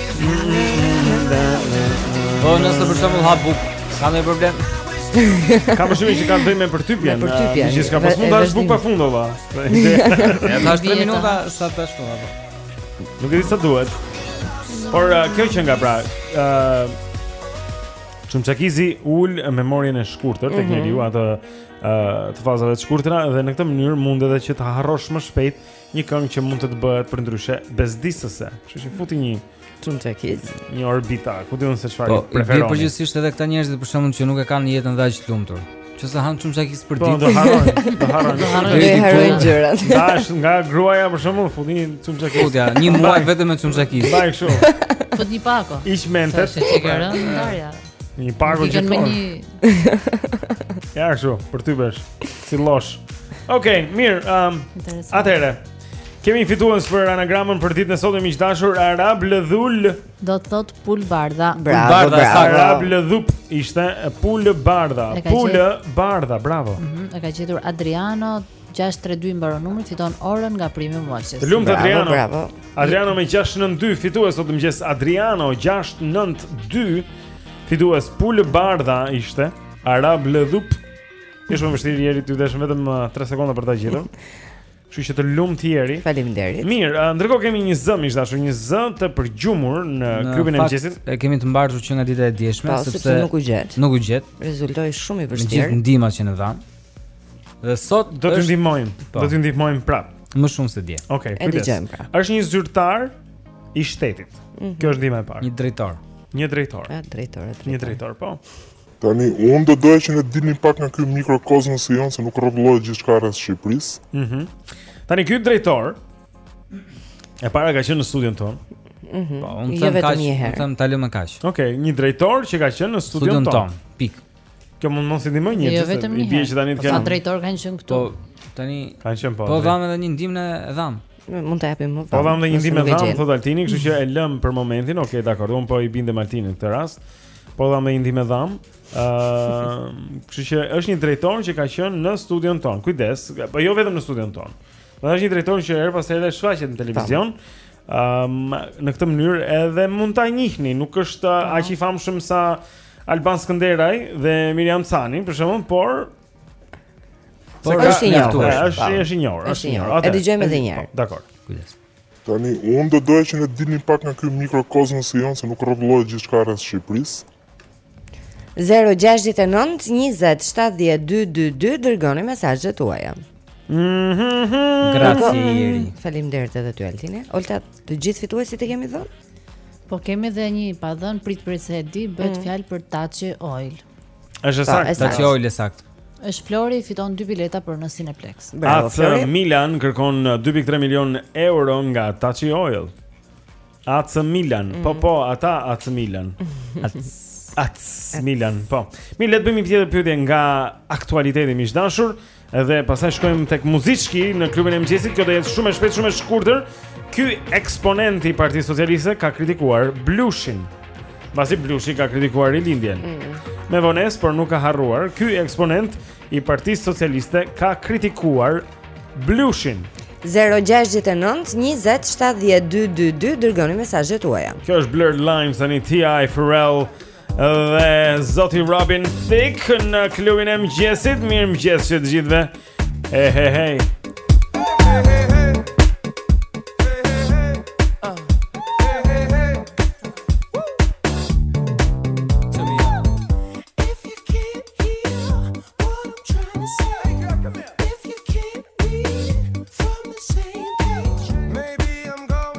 Po
nëse për shembull ha bukë, ka ndonjë problem?
Ka më shumë që kanë bënë me përtypjen.
Me përtypjen.
Që
s'ka
pas mund të hash bukë
pa
fund valla.
Ja tash 3 minuta sa të ashtu apo.
Nuk e di sa duhet. Por uh, kjo qenka pra, ë uh, çumçakizi ul memorien e shkurtër tek
mhm.
njeriu atë uh, të fazave të shkurtra dhe në këtë mënyrë mund edhe që të harrosh më shpejt Një këngë që mund të të bëhet përndryshe bezdisëse. Kështu që futi një
çumçakiz,
një Orbit a ku di unë se çfarë
po,
preferon.
Po, përgjithësisht edhe këta njerëzit për shembull që nuk e kanë jetën dhe aq të lumtur. Ose hanë çumçakiz për
po,
ditë.
Po, do harrojnë,
do harrojnë.
Do harrojnë, harrojnë gjërat.
Ndahesh nga gruaja për shembull futi një çumçakiz.
Futja, një muaj vetëm me çumçakiz.
Mbaj kështu.
Fut një pako.
Ish mentet.
Çfarë ke rënë ndarja?
Një
pako që
të
konë
Ja, kështu, për ty bësh Si losh Okej, okay, mirë um, Atëherë Kemi fitues për anagramën për ditën e sotme miq të dashur Arab Ldhup.
Do të thotë Pulëbardha.
Bravo,
bardha,
bravo.
Arab Ldhup ishte Pulëbardha. Pulëbardha, bravo.
Mm -hmm, e ka gjetur Adriano 692 mbaron numri fiton orën nga Premium Watches.
Të lumtë Adriano.
Bravo.
Adriano me 692 fitues sot në mëngjes Adriano 692 fitues pulëbardha ishte Arab Ldhup. Ishte e vështirë Ieri ty t'u deshën vetëm 3 uh, sekonda për ta gjetur. Kështu që të lumtë Ieri
Faleminderit.
Mirë, uh, ndërkohë kemi një zë miq të dashur Një zë të përgjumur në, në klubin e mëngjesit
e kemi të mbartur që nga dita e djeshme pa,
po, sepse, sepse nuk u gjet
Nuk u gjet
Rezultoi shumë i vështirë
Me gjithë ndihmat që ne dhamë Dhe sot
do të ndihmojmë,
po.
do të ndihmojmë prap.
Më shumë se dje.
Okej,
okay,
kujdes.
Pra.
Është një zyrtar i shtetit.
Mm -hmm.
Kjo është ndihma e parë.
Një drejtor.
Një drejtor.
Ja, drejtor, drejtor.
Një drejtor, po.
Tani unë do doja që të dilni pak nga ky mikrokozmos i jonë se nuk rrotullohet gjithçka rreth Shqipërisë.
Mhm. Mm Tani ky drejtor e para ka qenë në studion tonë.
Mhm.
Mm po, unë
jo
them kaq, unë them ta lëmë kaq.
Okej, okay, një drejtor që ka qenë në studion,
studion
tonë.
tonë. Pikë.
Kjo mund mos i ndihmojë një
jo, gjë. I
bie që tani të
po, kanë.
Sa
drejtor kanë qenë këtu.
Po tani
kanë qenë po.
Po dhamë edhe një ndihmë në dham.
Mund të japim më vonë.
Po dhamë edhe një ndihmë
në
dham, thotë Altini, kështu që e lëm për momentin. Okej, dakor, unë po i bindem Altinit në këtë rast. Po dhamë një ndihmë në dham. Ëh, ehm, kështu që është një drejtor që ka qenë në studion tonë. Kujdes, po jo vetëm në studion tonë. Dhe është një drejtor që herë pas here shfaqet në televizion. Ëm, ehm, në këtë mënyrë edhe mund ta njihni, nuk është aq i famshëm sa Alban Skënderaj dhe Miriam Cani, për shembull, por Po
është i njohur.
Është
i
është i njohur.
Është i
njohur.
E dëgjojmë edhe një herë.
Po, dakor.
Kujdes.
Tani unë do doja që ne dilnim pak nga ky mikrokozmosi jonë se nuk rrotullohet gjithçka rreth Shqipërisë.
069 20 70 222 dërgoni mesazhet tuaja.
Mhm.
Grazie.
Faleminderit edhe ty Altini. Olta Të gjithë fituesit i kemi dhënë?
Po kemi dhe një pa dhënë, prit prit se e di, bëhet
mm.
fjalë për Taçi Oil.
Është
po,
saktë,
Taçi
Oil është saktë.
Është Flori fiton dy bileta për në Cineplex.
Bravo Flori.
AC Milan kërkon 2.3 uh, milion euro nga Taçi Oil. AC Milan, mm. po po, ata AC Milan. AC AC Milan, po. Mi le të bëjmë një tjetër pyetje nga aktualiteti miq të dashur. Edhe pastaj shkojmë tek muziçki në klubin e mëngjesit Kjo do të jetë shumë e shpejtë, shumë e shkurtër Ky eksponent i Partisë Socialiste ka kritikuar Blushin Mbasi Blushi ka kritikuar i lindjen mm. Me vonesë, por nuk ka harruar Ky eksponent i Partisë Socialiste ka kritikuar Blushin
0-6-9-20-70-222 Dërgoni mesazhet tuaja
Kjo është Blurred Lines, tani T.I. Pharrell Dhe Zoti Robin Thicke në klubin e mëngjesit Mirëmëngjes që të
gjithve E he he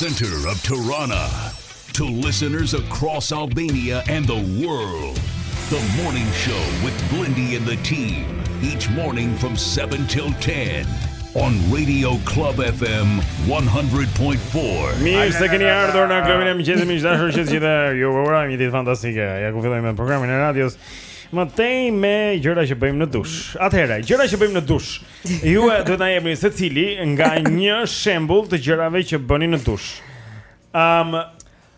center of Tirana to listeners across Albania and the world. The morning show with Blendi and the team, each morning from 7 till 10 On Radio Club FM 100.4.
Mirë se keni ardhur në klubin e mëngjesit miq të dashur që të gjithë ju urojmë një ditë fantastike. Ja ku fillojmë me programin e radios. Më tej me gjëra që bëjmë në dush. Atëherë, gjëra që bëjmë në dush. Ju duhet të na jepni secili nga një shembull të gjërave që bëni në dush. Ëm, um,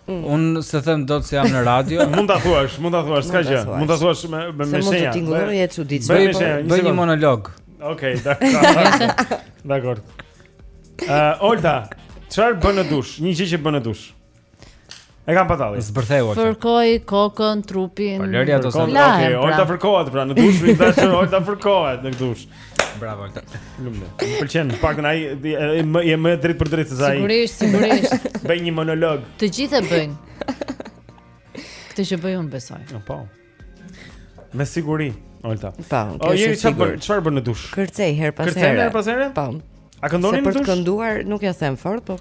Mm.
Unë s'e them dot se jam në radio.
mund ta thuash, mund ta thuash, s'ka gjë. Mund ta thuash me me
shenja.
Se
mund të tingëllojë e çuditshme.
Bëj një po-
bëj një monolog.
Okej, dakor. Dakor. Ë, Olta, çfarë bën në dush? Një gjë që bën në dush. E kam patalli.
Zbërtheu atë.
Fërkoj kokën, trupin.
Po lëri ato sa.
Okej,
pra.
Olta fërkohet pra në dush, miq të dashur Olta fërkohet në dush.
Bravo Olta.
Lumne. Më pëlqen, të paktën ai është më drejtpërdrejt se ai.
Sigurisht, sigurisht.
Bëj një monolog.
Të gjithë e bëjnë. Këtë që bëj unë besoj.
Po. po. Me siguri, Olta.
Po.
O Jeri çfarë bën? Çfarë bën në dush?
Kërcej herë pas here.
Kërcej herë pas here?
Po.
A këndoni në dush?
Për të kënduar nuk ia them fort, po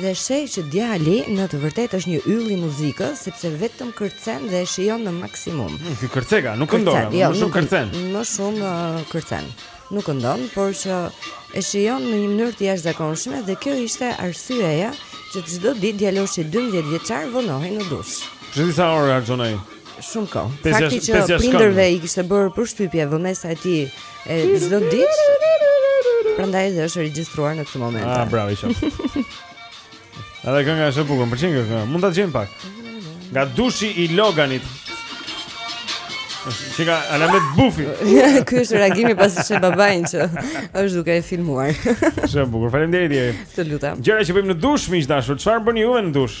Dhe sheh që djali në të vërtetë është një yll i muzikës, sepse vetëm kërcen dhe e shijon në maksimum.
Hmm, ky kërceka, nuk këndon,
jo,
më shumë kërcen.
Më shumë uh, kërcen. Nuk këndon, por që e shijon në një mënyrë të jashtëzakonshme dhe kjo ishte arsyeja që çdo ditë djaloshi 12 vjeçar vonohej në dush.
Sa orë harxhon ai?
Shumë kohë. Fakti që prindërve i kishte bërë përshtypje vonesa e tij çdo ditë. Prandaj dhe është regjistruar në këtë moment.
Ah, bravo, shumë. Edhe kënga është e bukur, më pëlqen kënga. Mund ta dëgjojmë pak. Nga dushi i Loganit. Që ka alamet bufi.
Ky është reagimi pasi sheh babain që është duke e filmuar.
Shumë bukur, faleminderit Jeri.
Të lutem.
Gjëra që bëjmë në dush, miq të dashur. Çfarë bëni juve në dush?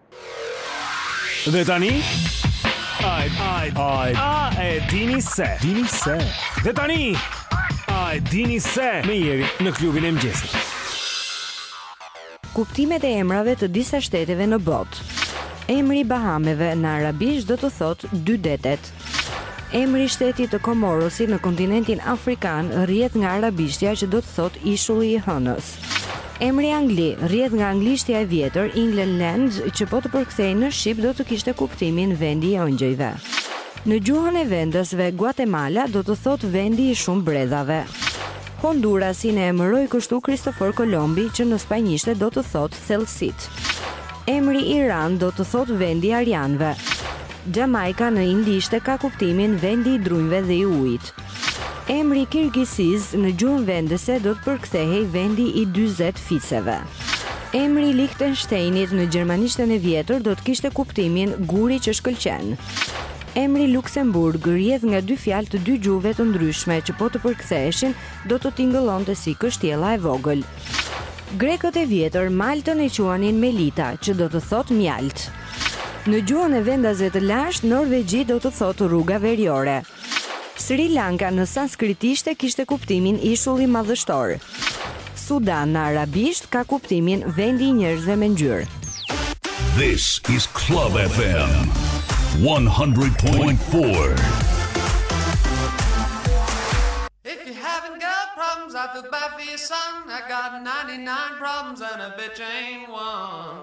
Dhe
tani Ai ai ai a e dini se dini se dhe tani a e dini se me Jerin në klubin e mëngjesit.
Kuptimet e emrave të disa shteteve në botë. Emri i Bahameve në arabisht do të thotë dy detet Emri i shtetit të Komorosit në kontinentin afrikan rrjedh nga arabishtja që do të thotë Ishulli i Hënës. Emri Angli rrjedh nga anglishtja e vjetër England Land që po të përkthehej në shqip do të kishte kuptimin vendi i engjëjve. Në gjuhën e vendësve Guatemala do të thotë vendi i shumë bredhave. Hondurasin e emëroi kështu Kristofër Kolombi që në spanjishte do të thotë thellësitë. Emri Iran do të thotë vendi i arianëve. Xhamajka në indishte ka kuptimin vendi i drunjve dhe i ujit. Emri Kirgizi në gjuhën vendese do të përkthehej vendi i dyzet fiseve. Emri i Lihtenshtejnit në gjermanishten e vjetër do të kishte kuptimin guri që shkëlqen. Emri Luksemburg rrjedh nga dy fjalë të dy gjuhëve të ndryshme që po të përktheheshin do të tingëllonte si kështjella e vogël. Grekët e vjetër Maltën e quanin Melita, që do të thotë mjaltë. Në gjuhën e vendasve të lashtë, Norvegji do të thotë rruga veriore. Sri Lanka në sanskritishte kishte kuptimin ishulli madhështor. Sudan në arabisht ka kuptimin vendi i njerëzve me ngjyrë.
This is Club FM 100.4.
problems, I feel bad for your son. I got 99 problems and a bitch ain't one.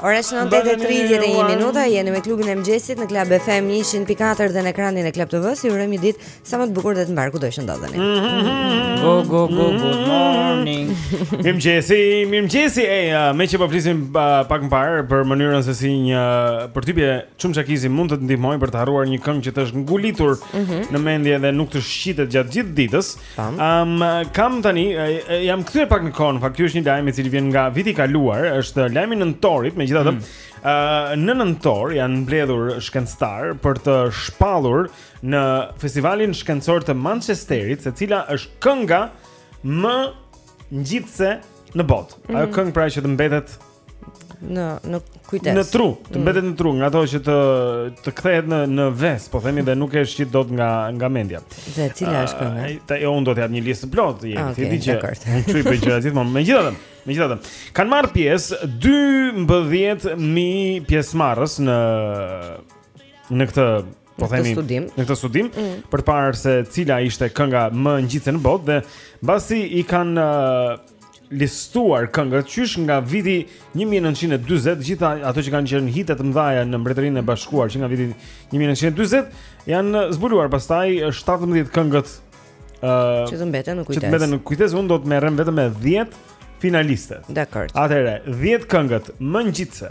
Ora është 9:31 minuta, jeni me klubin e mëngjesit në Club FM 104 dhe në ekranin e Club TV-s. Ju urojmë një ditë sa më të bukur dhe të mbarë kudo që ndodheni. Mhm.
Go go go good morning.
Mirëmëngjesi, mirëmëngjesi. Ej, uh, me që po flisnim uh, pak më parë për mënyrën se si një përtypje çamçakizi mund të të ndihmojë për të harruar një këngë që të është ngulitur
Mhm.
në mendje dhe nuk të shqitet gjatë gjithë ditës. Tam. Um, kam tani, jam kthyer pak në kohë, në fakt ky është një lajm i cili vjen nga viti i kaluar, është lajmi i nëntorit, megjithatë, mm. uh, në nëntor janë mbledhur shkencëtarë për të shpallur në festivalin shkencor të Manchesterit, se cila është kënga më ngjitëse në botë. Mm.
Ajo
këngë, pra, që të mbetet
në në kujtesë.
Në tru, të
mm.
mbetet në tru, nga ato që të të kthehet në në ves, po themi dhe nuk e shqit dot nga nga mendja.
Dhe cila është kënga?
A jo, unë do të jap një listë të plotë,
ah,
ti di që. Unë çoj për gjëra gjithmonë. Megjithatë, megjithatë, kanë marrë pjesë 12000 pjesëmarrës në në këtë po themi në këtë studim
mm.
për të parë se cila ishte kënga më ngjitse në botë dhe mbasi i kanë listuar këngët qysh nga viti 1940, gjithë ato që kanë qenë hite të mëdha në Mbretërinë e Bashkuar që nga viti 1940 janë zbuluar pastaj 17 këngët ë uh,
që të mbeten në
kujtesë.
Që
të mbeten në kujtesë, unë do të merrem vetëm me 10 finalistet.
Dakord.
Atëherë, 10 këngët
më
ngjitëse.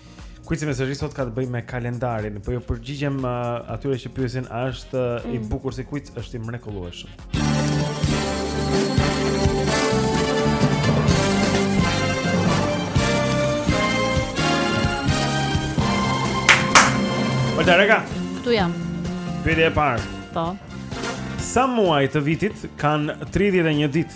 Kuici
me
siguri sot
ka të bëjë me kalendarin, po ju përgjigjem uh, atyre që pyesin a është uh, mm. i bukur si kuic, është i mrekullueshëm. Po dera
ka. Këtu jam.
Pyetja e parë.
Po.
Sa muaj të vitit kanë 31 ditë?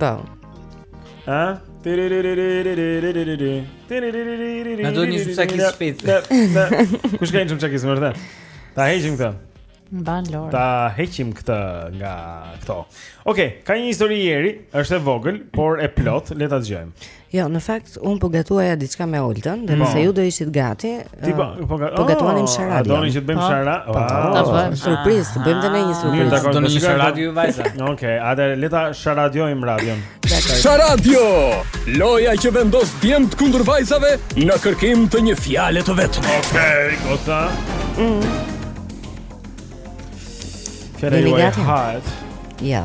Ba.
Ha?
Na duhet një çamçakiz shpejt.
Kush ka një çamçakiz me vërtet? Ta heqim këtë.
Mban Lori.
Ta heqim këtë nga këto. Okej, okay, ka një histori Eri, është e vogël, por e plotë, le ta dëgjojmë.
Jo, në fakt unë po gatuaja diçka me Oltën, dhe
po.
nëse ju do ishit gati,
ti po
eh,
po,
po gatuanim
oh, sharadë. Doni që të bëjmë
po.
sharadë?
Po, ta bëjmë surprizë, të bëjmë tani një surprizë.
Mirë,
doni një sharadë
ju
vajza.
Okej, atëherë le ta sharadiojmë radion.
Sharadio! Loja që vendos djemtë kundër vajzave në kërkim të një fjale të vetme.
Okej, goca.
Mm.
Fjalë
e hajt.
Ja.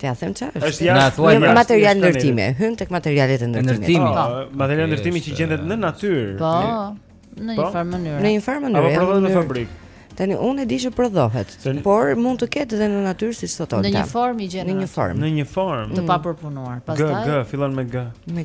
T'ia them çfarë është?
Është
një material ndërtimi. Hyn tek materialet e ndërtimit.
Po,
po. material ndërtimi që gjendet në natyrë.
Po. Në një po. farë mënyre.
Në një farë mënyre.
Apo prodhohet në fabrikë.
Tani unë e di që prodhohet, por mund të ketë edhe në natyrë siç thotë Olta.
Në një formë gjendet.
Në një formë.
Në një formë.
Të mm.
papërpunuar.
Pastaj.
G, G, fillon
me G.
Me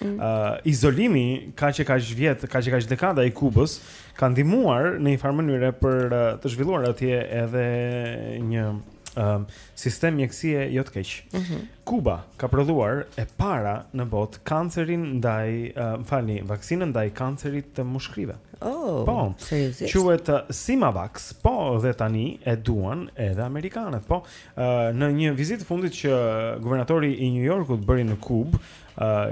Mm. Uh, izolimi kaq e kaq vjet, kaq e kaq dekada i Kubës, ka ndihmuar në një farë mënyre për uh, të zhvilluar atje edhe një uh, sistem mjekësie jo të keq.
Mm -hmm.
Kuba ka prodhuar e para në botë kancerin ndaj, uh, më falni, vaksinën ndaj kancerit të mushkërive.
Oh,
po,
seriosisht.
Quhet uh, Simavax, po dhe tani e duan edhe amerikanët. Po, uh, në një vizitë të fundit që guvernatori i New Yorkut bëri në Kubë,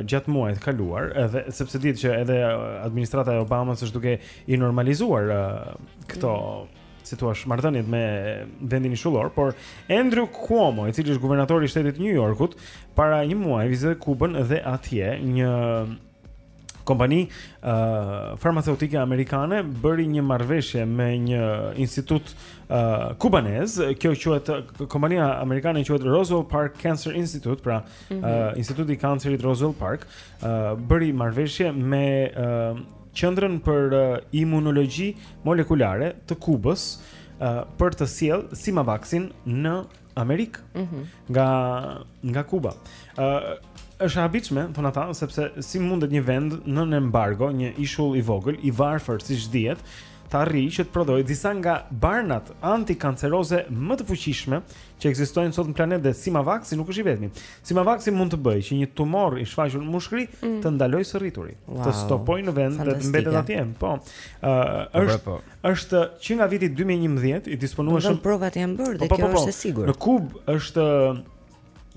gjatë muajit të kaluar, edhe sepse dihet që edhe administrata e Obamës është duke i normalizuar uh, këto mm. si thua marrëdhëniet me vendin ishullor, por Andrew Cuomo, i cili është guvernator i shtetit të New Yorkut, para një muaji vizitoi Kubën dhe atje një kompani uh, farmaceutike amerikane bëri një marrëveshje me një institut uh, kubanez, kjo quhet kompania amerikane quhet Roswell Park Cancer Institute, pra
mm -hmm.
uh, Instituti i Kancerit Roswell Park uh, bëri marrëveshje me uh, Qendrën për uh, Imunologji Molekulare të Kubës uh, për të sjellë Simavaksin në Amerikë
mm -hmm.
nga nga Kuba. Ë uh, është e habitshme, thonë ata, sepse si mundet një vend nën embargo, një ishull i vogël, i varfër siç dihet, të arrijë që të prodhojë disa nga barnat antikanceroze më të fuqishme që ekzistojnë sot në planet dhe Simavaxi nuk është i vetmi. Simavaxi mund të bëjë që një tumor i shfaqur në mushkëri
mm.
të ndalojë së rrituri,
wow.
të stopojë në vend dhe të mbetet atje. Po. Ë
uh,
është
po.
është që nga viti 2011 i disponueshëm.
Këto provat janë bërë po, dhe
po,
kjo
po, po,
është e sigurt.
Në Kubë është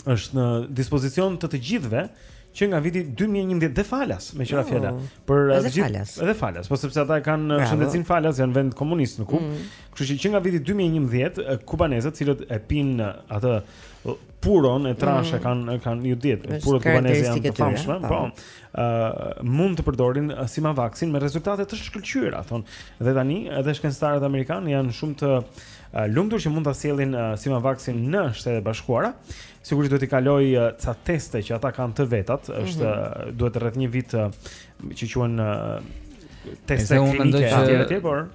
është në dispozicion të të gjithëve që nga viti 2011 dhe falas meqë ra
oh.
fjala për uh, edhe
falas
edhe falas po sepse ata e kanë shëndetësinë falas janë vend komunist në Kubë
mm -hmm.
kështu që që nga viti 2011 uh, kubanezët të cilët e pinë uh, atë puron e trashë
mm -hmm.
kanë kanë ju
dihet
purot kubaneze janë të famshme
po
mund të përdorin Simavaksin me rezultate të shkëlqyera, thonë. Dhe tani edhe shkencëtarët amerikanë janë shumë të lumtur që mund ta sjellin Simavaksin në Shtetet e Bashkuara. Sigurisht duhet të kalojë ca teste që ata kanë të vetat, është
mm
-hmm. duhet rreth një vit që quhen teste klinike etj etj, por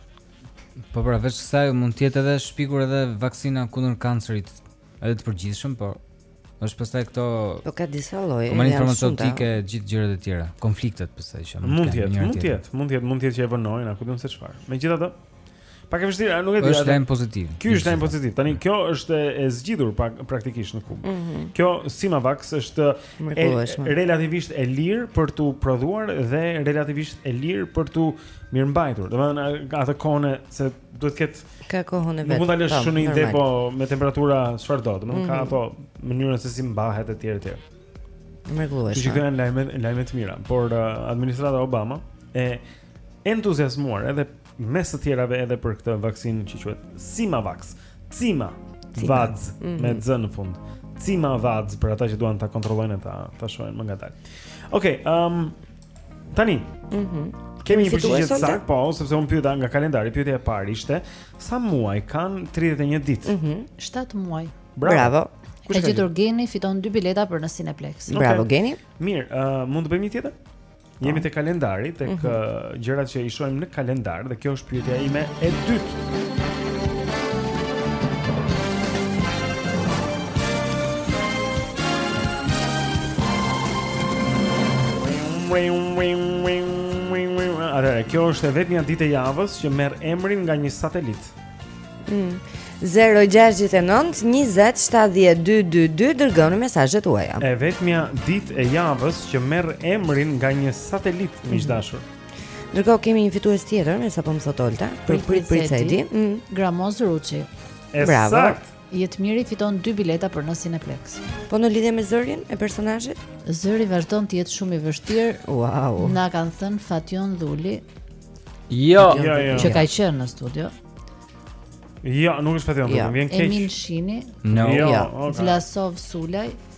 po pra veç kësaj mund të jetë edhe shpikur edhe vaksina kundër kancerit, edhe të përgjithshëm, por Është pastaj këto
Po ka disa lloje.
Kompani farmaceutike, gjithë gjërat e tjera, konfliktet pastaj që
mund të jetë, mund të jetë, mund të jetë, mund të jetë që e vonojnë, a ku di unë se çfarë. Megjithatë, pak e vështirë, nuk e di.
Është lajm pozitiv.
Ky është lajm pozitiv. Tani kjo është e zgjidhur pak praktikisht në Kubë.
Mm -hmm.
Kjo Simavax është e, relativisht e lirë për t'u prodhuar dhe relativisht e lirë për t'u mirëmbajtur. Domethënë atë kohën se duhet të ketë
ka kohën e vet.
Nuk mund ta lësh shumë
në
depo me temperatura çfarë do, domethënë mm -hmm. ka
mhm.
ato mënyrën se si mbahet etj etj.
Mrekullueshme.
Këto janë lajme lajme të mira, por uh, administrata Obama e entuziazmuar edhe mes të tjerave edhe për këtë vaksinë që quhet Cimavax. Cima,
Cima.
Vax
mm -hmm.
me x në fund. Cima Vax për ata që duan ta kontrollojnë ta ta shohin më ngadalë. Okej, okay, ëm um, Tani.
Mhm.
Mm Kemi një përgjigje të saktë, po, sepse unë pyeta nga kalendari, pyetja e parë ishte sa muaj kanë 31 ditë?
Mhm.
Mm 7 muaj.
Bravo. Bravo.
Kush
e
ka
gjetur Geni fiton dy bileta për në Cineplex.
Okay.
Bravo
Geni.
Mirë, uh, mund të bëjmë një tjetër? Jemi te kalendari, tek
mm
-hmm. gjërat që i shohim në kalendar dhe kjo është pyetja ime e dytë. Atëherë, kjo është e vetmja ditë e javës që merr emrin nga një satelit.
Mm. 069 20 70 222 dërgoni mesazhet tuaja.
E vetmja ditë e javës që merr emrin nga një satelit miq të dashur. Mm.
Ndërkohë kemi një fitues tjetër, me sa po më thotë Olta, prit prit prit se ti. Mm.
Gramoz Ruçi.
Bravo.
Jetmiri fiton dy bileta për në Cineplex.
Po në lidhje me zërin e personazhit?
Zëri vazhdon të jetë shumë i vështirë.
Wow.
Na kanë thënë Fatjon Dhuli.
Jo,
jo, jo, jo.
Që ka qenë në studio.
Jo, nuk është Fatjon
Dhuli,
jo. vjen keq.
Emin Shini.
No.
Jo,
jo.
Okay.
Vlasov Sulaj.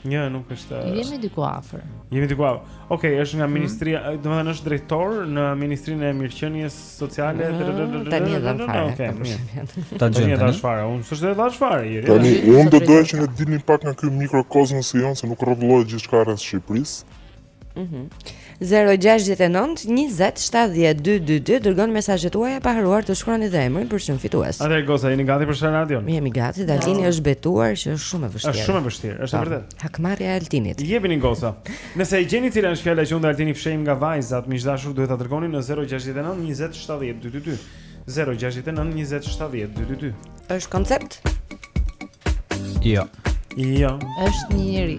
Një nuk
është.
Jemi diku afër.
Jemi diku afër. Okej, okay, është nga mhm. ministria, mm -hmm. domethënë është drejtor në Ministrinë e Mirëqenies Sociale.
Mhm, tani e dham fare.
Okej, mirë. Tani e dhash fare. Unë s'është se e dhash fare ieri.
Tani unë do doja që të dilni pak nga ky mikrokozmos i jonë se nuk rrotullohet gjithçka rreth Shqipërisë.
Mhm. 0-6-9-27-12-22 Dërgoni mesazhet tuaja pa harruar të shkroni dhe emrin për qenë fitues
Atëherë, goca, jeni gati për shërë radion?
Ne jemi gati, dhe Altini është betuar që është shumë e vështirë
është shumë e vështirë, është e
po,
vërtetë
Hakmarja e Altinit
Jepini goca Nëse e gjeni cila është fjala që unë dhe Altini fshehim nga vajzat Miq të dashur duhet ta dërgoni në 0-6-9-27-12-22 0-6-9-27-12-22
është koncept?
Jo
Jo
Është një njeri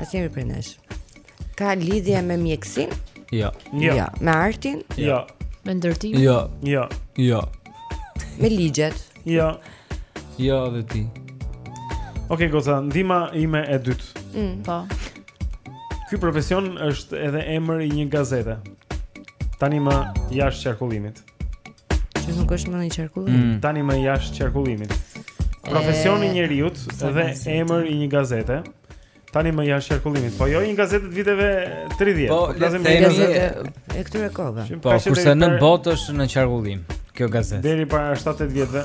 Asnjëri
prej nesh. Ka lidhje me mjekësinë?
Jo.
Jo. Ja.
Me artin?
Jo.
Me ndërtim?
Jo.
Jo.
Jo.
Me ligjet?
Jo.
Jo dhe ti.
Okej, goca, ndihma ime e dytë.
Mm.
Po.
Ky profesion është edhe emër i një gazete. Tani më jashtë qarkullimit.
Që nuk është më në qarkullim.
Mm.
Tani më jashtë qarkullimit. Profesioni i
njeriut
dhe emër i një gazete. Tani më jashtë qarkullimit. Po jo një gazetë e viteve 30.
Po, po
flasim
një
gazetë e këtyre kohëve.
Po, kurse në botë është në qarkullim kjo gazetë.
Deri para 7-8 vjetëve.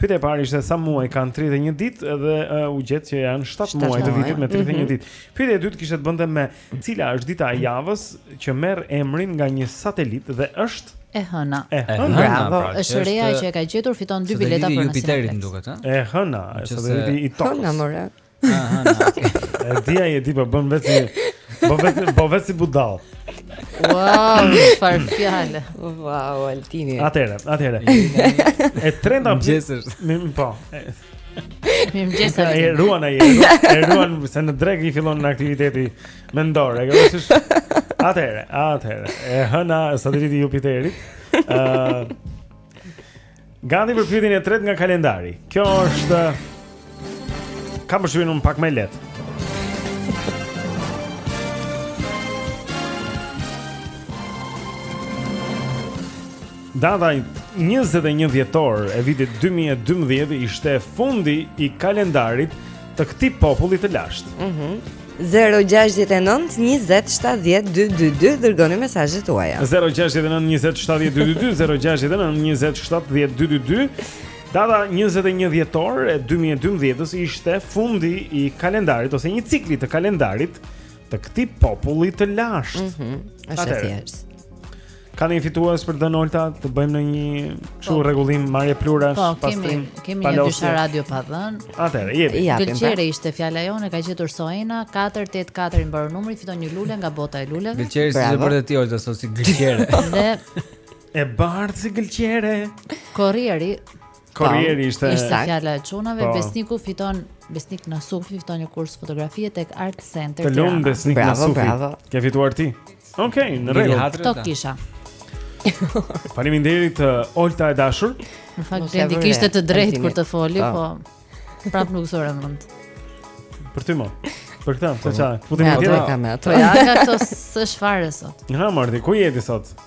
Pyetja e parë ishte sa muaj kanë 31 ditë dhe uh, u gjet që janë 7 muaj të vitit me 31
mm -hmm.
ditë. Pyetja e dytë kishte të bënte me cila është dita e javës që merr emrin nga një satelit dhe është
e hëna.
E hëna.
Bravo. Pra,
është
Rea
që e ka gjetur fiton dy bileta për Jupiterin
më duket, ëh.
E hëna,
është
sateliti i Tokës.
Hëna,
Aha, okay.
e di ai e di po bën vetë si po vetë po vetë si budalla.
Wow, çfarë fjale.
Wow, Altini.
Atëherë, atëherë. Hë, trenda
mëngjesesh.
Mi po. Mi
mëngjesë.
E ruan ai, e ruan se në drekë i fillon aktiviteti mendor, e ke Atëherë, atëherë. E hëna sateliti Jupiterit. Ëh. Gati për pyetjen e tretë nga kalendari. Kjo është kam përshtypjen unë pak më e lehtë. Data 21 dhjetor e vitit 2012 ishte fundi i kalendarit të këtij populli të lashtë.
Mhm. Mm Zero gjashtëdhjetë e nëntë njëzet shtatëmbëdhjetë dy dy dy dërgoni mesazhet tuaja.
Zero gjashtëdhjetë e nëntë njëzet shtatëmbëdhjetë dy dy dy zero gjashtëdhjetë e nëntë njëzet shtatëmbëdhjetë dy dy dy. Data 21 dhjetor e 2012-s ishte fundi i kalendarit ose një cikli të kalendarit të këtij populli të lashtë.
Mhm. Mm Është e thjeshtë.
Ke ndonjë fitues për të dhënë Olta, të bëjmë ne një kështu po. rregullim marrje pluhurash,
po,
pastrim.
Kemi, kemi një dysha radio pa dhënë.
Atëherë, jepi.
Ja, Gëlqere ishte fjala jonë, ka gjetur Soena 484 i mbaron numri, fiton një lule nga bota e luleve.
Gëlqere si je bërë ti Olta, sot si gëlqere.
Dhe
e bardhë si gëlqere.
Korrieri
Korrieri po, ishte
ishte fjala e çunave,
po.
Besniku fiton, Besnik Nasufi fiton një kurs fotografie tek Art Center.
Të lumtë Besnik Nasufi.
Bravo, bravo.
Ke fituar ti. Okej, okay,
në
rregull.
Këto
kisha.
Faleminderit uh, Olta e dashur.
Në fakt Blendi kishte të drejtë kur të foli,
po,
po prap nuk zore mend.
Për ty më. Për
këtë, për
çfarë?
Futim në tjetër.
Po ja, ka këto s'është fare sot.
Nga Marti, ku
je ti
sot?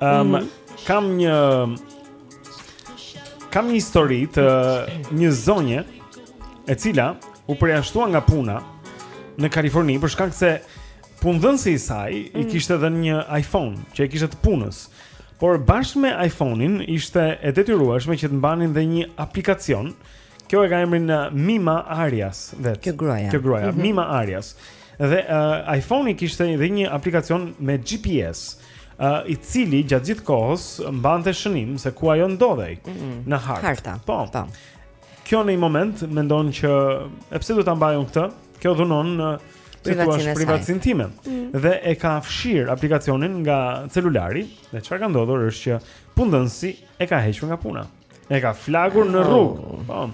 Um,
mm.
Kam një Kam një histori të një zonje E cila u përjashtua nga puna Në Kaliforni Për shkak se punëdhënësi i saj mm. I
mhm.
kishte dhënë një iPhone Që e kishte të punës Por bashkë me iPhone-in ishte e detyrueshme që të mbanin dhe një aplikacion. Kjo e ka emrin uh, Mima Arias vetë.
Kjo gruaja.
Kjo gruaja,
mm -hmm.
Mima Arias. Dhe uh, iPhone-i kishte edhe një aplikacion me GPS. uh, i cili gjatë gjithë kohës mbante shënim se ku ajo ndodhej
mm -hmm.
në hartë.
Harta.
Po. Po. Kjo në një moment mendon që e pse do ta mbajë unë këtë? Kjo dhunon uh
privatësinë saj
privatësinë time.
Mm -hmm.
Dhe e ka fshirë aplikacionin nga celulari, dhe çfarë ka ndodhur është që punëdhënësi e ka hequr nga puna. E ka flakur në rrugë. Oh. Po.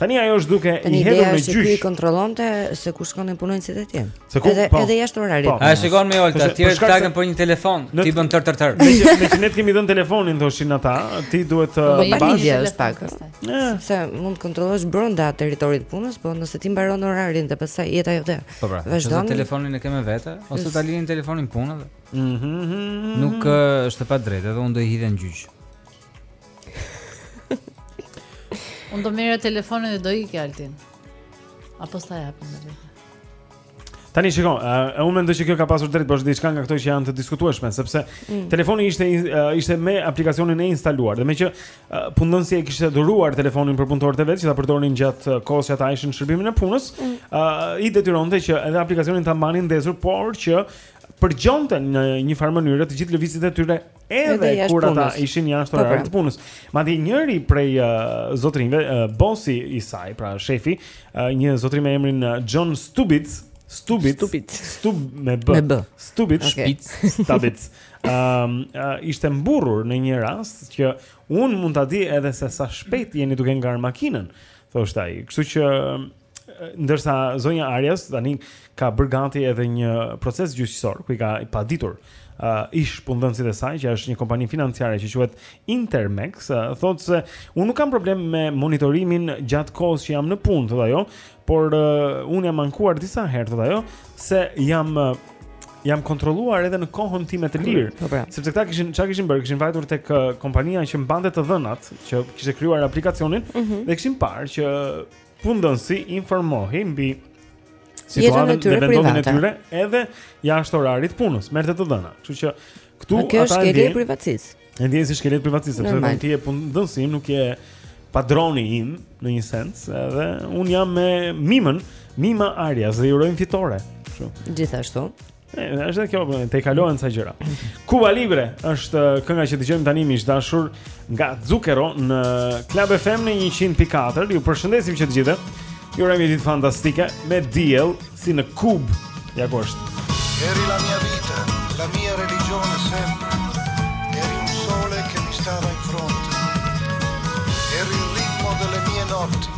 Tani ajo është duke i hedhur në gjyq.
Ai kontrollonte se ku shkonin punonjësit e tij. Edhe
po,
edhe jashtë orarit.
Po,
A e shikon moj Olta,
ty të
japin për një telefon,
në,
ti bën tër tër tër.
Meqë ne të kemi dhënë telefonin thoshin ata, ti duhet të
po,
bash
është pak. Sepse mund të kontrollosh brenda territorit të punës, po nëse ti mbaron orarin dhe pastaj jeta jote.
Po pra,
vazhdon.
Ose telefonin e ke me vete ose ta lini telefonin në punë. Mhm.
mhm,
mhm. Nuk është e drejtë, edhe unë do i hidhja në gjyq.
Unë do merrja telefonin dhe do i kja altin Apo s'ta japin me vete
Tani shiko, uh, unë mendoj që kjo ka pasur të drejtë, po është diçka nga këto që janë të diskutueshme, sepse
mm.
telefoni ishte uh, ishte me aplikacionin e instaluar. Dhe meqë uh, punëdhënësi e kishte dhuruar telefonin për punëtorët e vet që ta përdornin gjatë uh, kohës që ata ishin në shërbimin e punës,
mm.
uh, i detyronte që edhe aplikacionin ta mbanin ndezur, por që përgjonte në një farë mënyrë të gjithë lëvizjet e tyre Edhe kur ata ishin jashtë
po,
orarëve
po.
të punës. Madje njëri prej uh, zotërinjve, uh, bosi i saj, pra shefi, uh, një zotëri me emrin uh, John Stubitz, Stubitz,
Stubitz,
Stub me B,
me B.
Stubitz,
okay.
Stubitz, Stubitz. Um, uh, ishte mburrur në një rast që unë mund ta di edhe se sa shpejt jeni duke ngarë makinën, thoshte ai. Kështu që Ndërsa zonja Arias tani ka bërë gati edhe një proces gjyqësor ku i ka paditur uh, ish punëdhënësit e saj që është një kompani financiare që quhet Intermex, uh, thotë se unë nuk kam problem me monitorimin gjatë kohës që jam në punë, thotë ajo, por uh, unë jam ankuar disa herë thotë ajo se jam uh, jam kontrolluar edhe në kohën time të lirë,
po, po.
sepse këta kishin çka kishin bërë, kishin vajtur tek kompania që mbante të dhënat, që kishte krijuar aplikacionin
mm -hmm.
dhe kishin parë që Punëdhënësi informohej mbi situatën dhe vendndodhjen e tyre edhe jashtë orarit të punës, merrte të dhëna. Kështu që këtu ata e ndjejnë...
Shkelje e privatësisë.
E ndjen si shkelje të privatësisë, sepse ti je punëdhënësi, nuk je padroni im në një sens, edhe unë jam me Mimën, Mima Arias dhe i urojmë fitore. Kështu.
Gjithashtu.
Është dhe kjo, po, tejkalohen ca gjëra. Cuba Libre është uh, kënga që dëgjojmë tani miq të dashur nga Zucchero në Club FM në 100.4. Ju përshëndesim që të gjithë. Ju urojmë një ditë fantastike me diell si në Kubë. Ja ku është.
Eri la mia vita, la mia religione sempre. Eri un sole che mi stava in fronte. Eri il ritmo delle mie notti.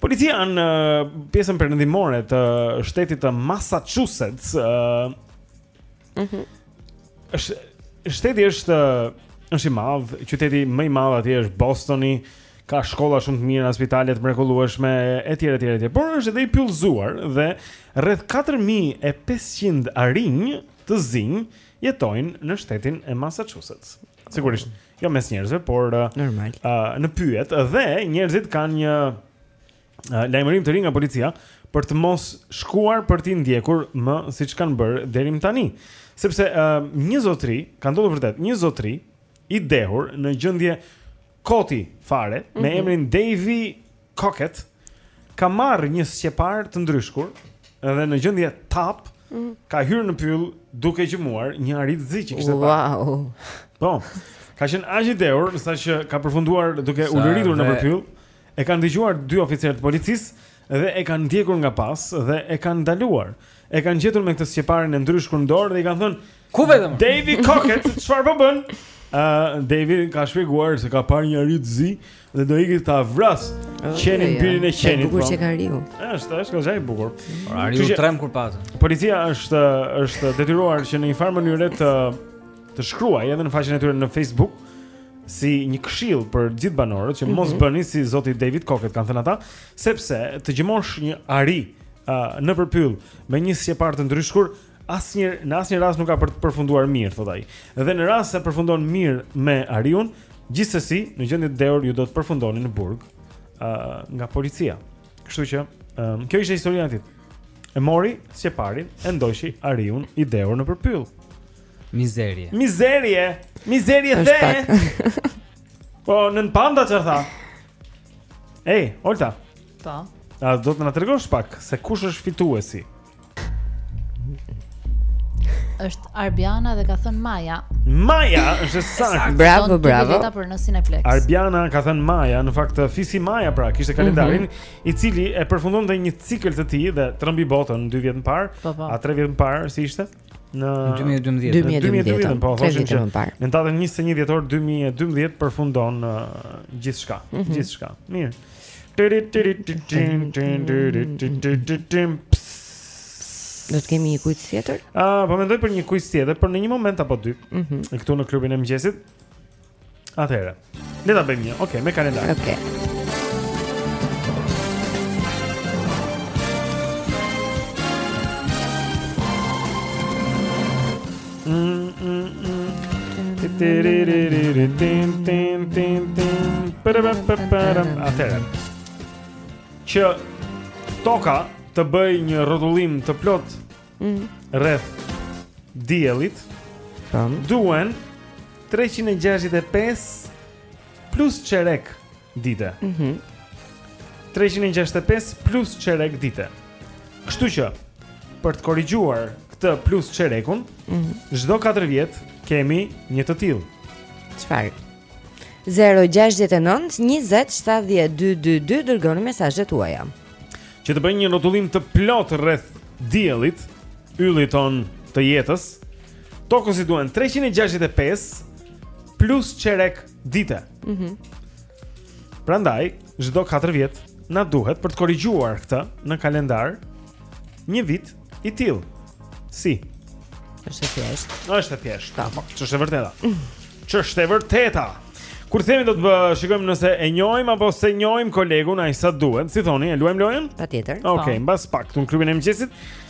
Policia në uh, pjesën perëndimore të shtetit të Massachusetts, uh,
mm -hmm.
është shteti është uh, është i madh, qyteti më i madh atje është Bostoni, ka shkolla shumë të mira, spitale të mrekullueshme etj etj etj. Por është edhe i pyllëzuar dhe rreth 4500 arinj të zinj jetojnë në shtetin e Massachusetts. Sigurisht, Jo mes njerëzve, por
normal.
Ë uh, në pyjet dhe njerëzit kanë një uh, lajmërim të ri nga policia për të mos shkuar për t'i ndjekur më siç kanë bërë deri më tani. Sepse uh, një zotri, ka ndodhur vërtet, një zotri i dehur në gjendje koti fare mm -hmm. me
mhm.
emrin Davy Koket ka marrë një sqepar të ndryshkur dhe në gjendje tap
mm.
ka hyrë në pyll duke gjëmuar një ari të zi që kishte parë.
Wow.
Po. Ka qenë aq i dehur sa që ka përfunduar duke ulëritur
nëpër
pyll. E kanë dëgjuar dy oficerë të policisë dhe e kanë ndjekur nga pas dhe e kanë ndaluar. E kanë gjetur me këtë sqeparin e ndryshkur në dorë dhe i kanë thënë
Ku vete?
Davy Koket, çfarë po bën? Ë, uh, Davy ka shpjeguar se ka parë një ari të zi dhe do ikë ta vras. Okay, qenin ja. birin e qenit.
Bukur
po.
që ka ariu.
Është, është gjë e bukur.
Ore,
ariu
trem kur patë.
Policia është është detyruar që në një farë mënyrë të të shkruaj edhe në faqen e tyre në Facebook si një këshillë për gjithë banorët që mm -hmm. mos
mhm.
bëni si zoti Davy Koket kanë thënë ata, sepse të gjëmosh një ari uh, nëpër pyll me një sqepar të ndryshkur Asnjë në asnjë rast nuk ka për të përfunduar mirë, thotë ai. Dhe në rast se përfundon mirë me ariun, gjithsesi në gjendje të dehur ju do të përfundoni në burg ë uh, nga policia. Kështu që, um, kjo ishte historia e tij. E mori sqeparin, e ndoqi ariun i dehur nëpër pyll.
Mizerie.
Mizerie, mizerie the. po nën panda çfarë tha? Ej, Olta.
Po.
A do të na tregosh pak se kush është fituesi?
është Arbiana dhe ka thënë Maja.
Maja është e saktë.
Bravo, bravo.
Bileta për në Cineplex.
Arbiana ka thënë Maja, në fakt fisi Maja pra kishte kalendarin
mm -hmm.
i cili e përfundonte një cikël të tij dhe trembi botën 2 vjet më parë,
po, po.
a 3 vjet më parë si ishte? Në
2012.
2012,
po, thoshin që në datën 21 dhjetor 2012 përfundon uh, gjithçka,
mm -hmm.
gjithçka. Mirë.
Do të kemi një kuiz tjetër?
Ah, po mendoj për një kuiz tjetër, por në një moment apo dy.
Ëh. Mm -hmm.
Këtu në klubin e mëngjesit. Atëherë. Le ta bëjmë një. Okej, okay, me kalendar.
Okej.
Okay. Atëherë. Që toka të bëjë një rrotullim të plotë
mm.
rreth diellit.
Tam.
Duhen 365 plus çerek dite.
Mhm.
Mm 365 plus çerek dite. Kështu që për të korrigjuar këtë plus çerekun,
mhm.
çdo mm 4 vjet kemi një të tillë.
Çfarë? 069 20 70 222 dërgoni mesazhet tuaja.
Që të bëjë një rrotullim të plotë rreth diellit, yllit tonë të jetës. Tokës i duhen 365 plus çerek dite.
Mhm.
Mm Prandaj çdo 4 vjet na duhet për të korrigjuar këtë në kalendar një vit i tillë. Si?
Është e thjeshtë.
No, është e thjeshtë. Ta, po, ç'është e vërteta. Ç'është e vërteta. Kur themi do të bë, shikojmë nëse e njohim apo s'e njohim kolegun aq sa duhet. Si thoni, e luajmë lojën?
Patjetër.
Okej, okay, po. mbas pak këtu në klubin e
mëngjesit.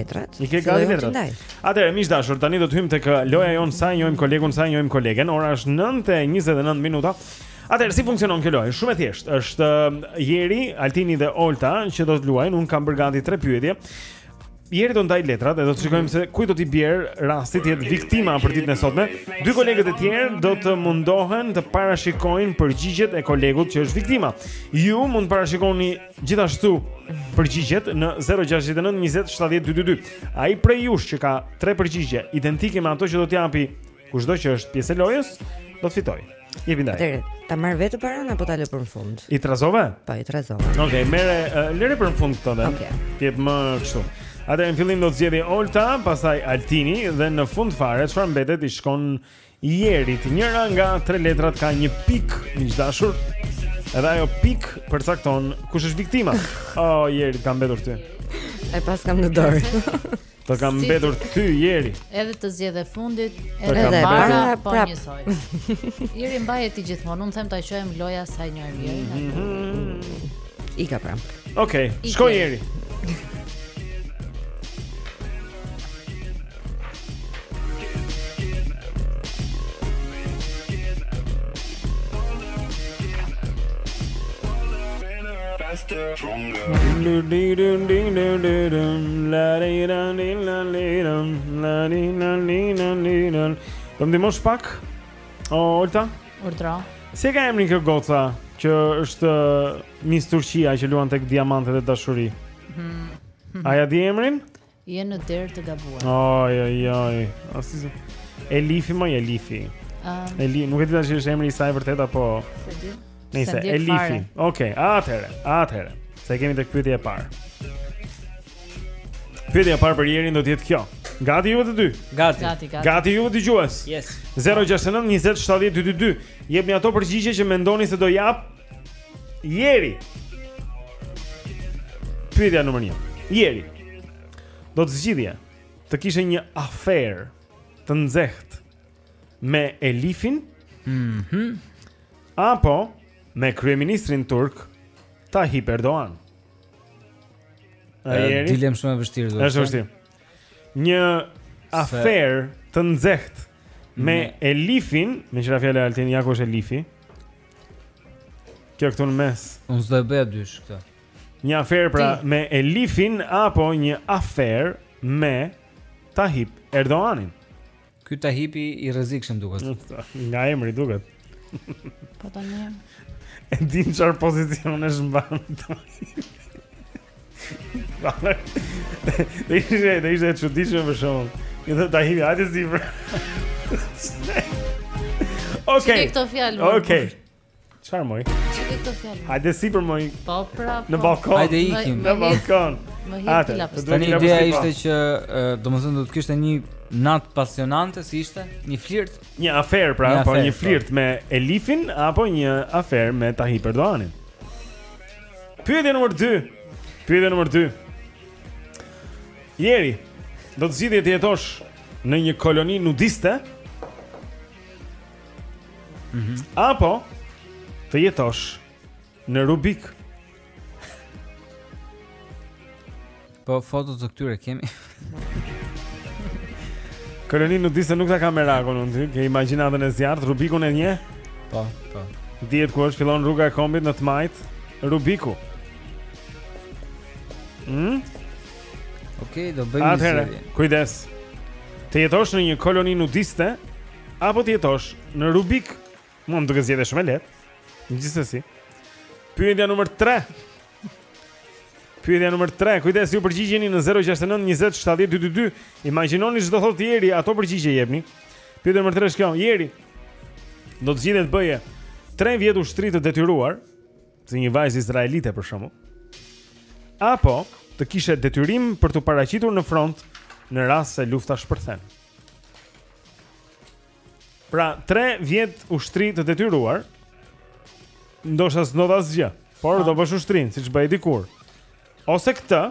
letrat.
I ke gati letrat. Atëherë, miq të dashur, tani do të hyjmë tek uh, loja jonë sa e njohim kolegun, sa e njohim kolegen. Ora është 9:29 minuta. Atëherë si funksionon kjo lojë? Shumë e thjeshtë. Është uh, Jeri, Altini dhe Olta që do të luajnë. Unë kam bërë gati tre pyetje. Jeri do ndajë letrat e do të shikojmë se kujt do t'i bjerë rasti të jetë viktima për ditën e sotme. Dy kolegët e tjerë do të mundohen të parashikojnë përgjigjet e kolegut që është viktima. Ju mund të parashikoni gjithashtu përgjigjet në 069 20 70 222. Ai prej jush që ka tre përgjigje identike me ato që do të japi Kushdo që është pjesë e lojës, do të fitojë. Jeri, ndaj.
Atëherë, ta marr vetë para apo ta lë për në fund?
I trazove?
Po, i trazove.
Okej, okay, merre, lëre për në fund këtë dhe.
Okej. Okay.
Ti jep më kështu. Atëherë në fillim do të zgjedhë Olta, pastaj Altini dhe në fund fare çfarë mbetet i shkon Jerit. Njëra nga tre letrat ka një pikë, miq të dashur. Edhe ajo pikë përcakton kush është viktima. Oh, Jeri, të ka mbetur ty.
E paskam në dorë.
Të ka mbetur ty Jeri.
Edhe të zgjedhë fundit, edhe e para po njësoj. Jeri mbaje ti gjithmonë, unë them ta qojmë loja sa një herë vjen.
Mhm. Ika pra.
Okej,
okay,
shko
Jeri.
Do m'ndihmosh pak? O, Olta? Urtra Se ka emrin kjo goca që është uh, Miss Turqia që luan tek Diamante dhe dashuri?
Hmm.
A ja di emrin?
Je në derë të gabuar.
Oj oj oj. Asi se Elifi mo Elifi. Ëm.
Um,
Eli, nuk e di a është emri i saj i vërtetë apo.
S'e di.
Nëse Elifi. Okej, okay, atëherë, atëherë. Sa kemi tek pyetja e parë. Pyetja e parë për Jerin do të jetë kjo. Gati ju të dy.
Gati.
Gati, gati.
Gati juve dëgjues.
Yes.
069 20 70 222. Jepni ato përgjigje që mendoni se do jap Jeri. Pyetja numër 1. Jeri. Do të zgjidhje të kishe një afer të nxehtë me Elifin?
Mhm.
Mm apo me kryeministrin turk Tayyip Erdogan? A Jeri.
Dilemë shumë e vështirë.
Është
e
vështirë. një afer të nxehtë me Elifin, me që ra fjala Altin ja ku është Elifi. Kjo këtu në mes.
Unë s'do e bëja dysh këtë.
Një afer pra
Ti.
me Elifin apo një afer me Tahip Erdoganin.
Ky Tahipi i rrezikshëm duket.
Nga emri duket.
Po tani.
E din çfarë pozicionesh mban. Dhe ishte, dhe ishte e çuditshme për shumë Një dhe ta hivi, ajde si për Okej Okej Çfarë moj? Hajde si për moj.
Po pra. Po.
Në balkon.
Hajde ikim.
Në balkon.
Më
hit
la
pas.
Tani ideja ishte që domethënë do të kishte një natë pasionante si ishte, një flirt,
një afer pra,
një
po një
po.
flirt me Elifin apo një afer me Tahip Erdoanin. Pyetja nr. 2. Pyetja nr. 2. Jeri, do të zgjidhje të jetosh në një koloni nudiste?
Mm -hmm.
Apo të jetosh në Rubik.
Po foto të këtyre kemi.
Koloni nudiste nuk ta kam merakun unë ty, ke imagjinatën e zjarrtë, Rubikun e njeh?
Po, po.
Dihet ku është fillon rruga e kombit në të majtë, Rubiku. Mm?
Okej, okay, do bëjmë një seri.
Kujdes. Të jetosh në një koloni nudiste, Apo të jetosh në Rubik, mund ta kesh zgjedhur shumë më lehtë. Gjithsesi. Pyetja numër 3. Pyetja numër 3. Kujdes ju përgjigjeni në 069 20 70 222. Imagjinoni ç'do thotë Jeri, ato përgjigje jepni. Pyetja numër 3 është kjo. Jeri do zgjidhje të bëje 3 vjet ushtri të detyruar, si një vajzë izraelite për shembull. Apo të kishe detyrim për t'u paraqitur në front në rast se lufta shpërthen. Pra, tre vjet ushtri të detyruar, ndoshta s'ndodh asgjë, por do bësh ushtrinë siç bëhej dikur. Ose këtë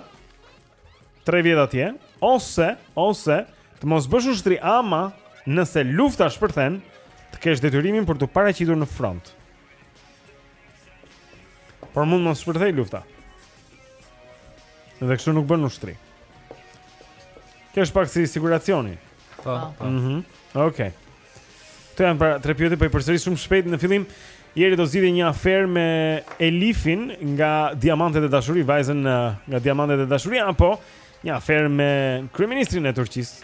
3 vjet atje, ose ose të mos bësh ushtri ama nëse lufta shpërthen, të kesh detyrimin për t'u paraqitur në front. Por mund mos shpërthejë lufta. Dhe kështu nuk bën ushtri.
Kjo është pak si siguracioni.
Po. po. po.
Mhm. Mm Okej. Okay. Këto janë pra tre pyetje, po i përsëris shumë shpejt në fillim. Jeri do zgjidhje një aferë me Elifin nga Diamantet e Dashuri, vajzën nga Diamantet e Dashuri apo një aferë me kryeministrin e Turqisë.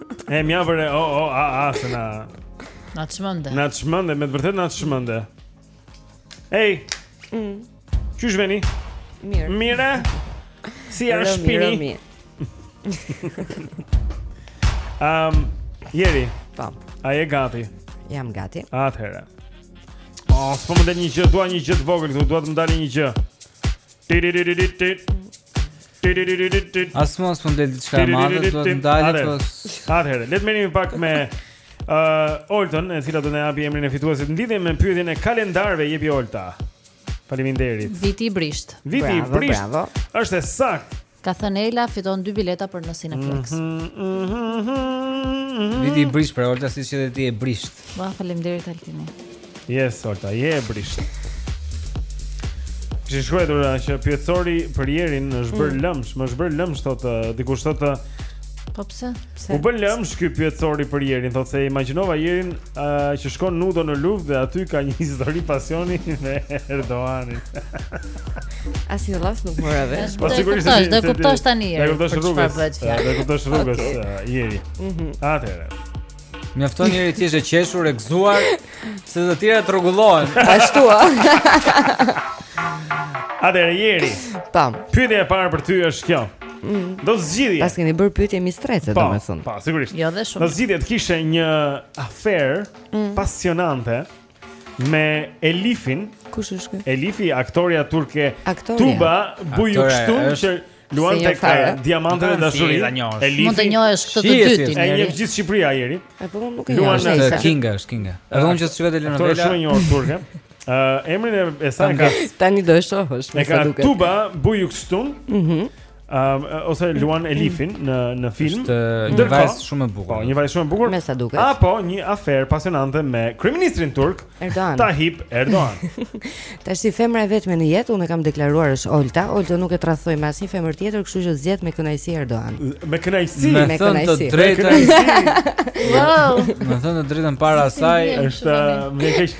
E mjaft re, o, o, a, a, se na...
Na çmende.
Na çmende, me të vërtetë na çmende. Ej,
mm.
qysh veni?
Mirë.
Mirë, si ia shpini?
Mirë,
um, Jeri, pa.
Po.
a je gati?
Jam gati.
Atëherë. O, oh, s'po më del një gjë, dua një gjë të vogël, dua të më dalë një gjë. As më
as më del diçka e madhe, do të më dalë po.
Atëherë, le të merremi pak me ë uh, Oltën, e cila do të na japë emrin e fituesit në lidhje me pyetjen e kalendarëve, jepi Olta. Faleminderit.
Viti i brishtë.
Viti i
brishtë.
Është e saktë.
Ka thënë Ela fiton dy bileta për në Cineplex.
Viti i brishtë, por Olta, siç je dhe ti e brishtë.
Ua, faleminderit Altini.
Yes, Olta, je e brishtë. Kishin shkruar uh, që pyetësori për Jerin është bërë
mm.
lëmsh, më është bërë lëmsh thotë uh, dikush thotë uh,
Po pse? Pse?
U bë lëmsh ky pyetësori për Jerin, thotë se imagjinova Jerin uh, që shkon nudo në luftë dhe aty ka një histori pasioni me Erdoganin.
Asnjë llaf nuk mora vesh.
Po sigurisht
do
ta
kuptosh tani Jeri. Do kuptosh
rrugës. Do kuptosh rrugës Jeri.
Mhm.
Atëherë.
Mjafton Jeri të jetë e qeshur e gëzuar. Se të tjerat rregullohen
Ashtu a
Atëherë Jeri.
Tam.
Pyetja e parë për ty është kjo.
Mm.
Do zgjidhje.
Paskeni bërë pyetje mistrece
po,
domethënë.
Po, sigurisht.
Jo dhe shumë.
Do zgjidhje të kishe një afer
mm.
pasionante me Elifin.
Kush është ky?
Elifi, aktorja turke.
Aktorja.
Tuba
Bujukustun
që Luan tek
fare.
Diamante dhe
dashuri.
Mund të njohësh këtë të dytin.
E njeh gjithë Shqipëria
Eri. Po nuk e njoh. Luan
është kinga, është kinga. Edhe unë që
s'shoh
telenovela.
Është e njohur turke. Ë emrin e e saj ka.
Tani do e shohësh me sa duket.
Tuba Bujukstun.
Mhm.
Um, ose Luan Elifin në në film.
Është një vajzë shumë e bukur.
Po, një vajzë shumë e bukur.
Me sa duket.
Apo një aferë pasionante me kryeministrin turk.
Erdogan.
Tajip Erdogan.
Tashti femra e vetme në jetë, unë e kam deklaruar është Olta. Oltën nuk e tradhtoj me asnjë femër tjetër, kështu që zgjedh me kënaqësi Erdogan.
Me kënaqësi,
me kënaqësi. Me
kënaqësi.
Wow.
Me thënë të drejtën para asaj
është më keq.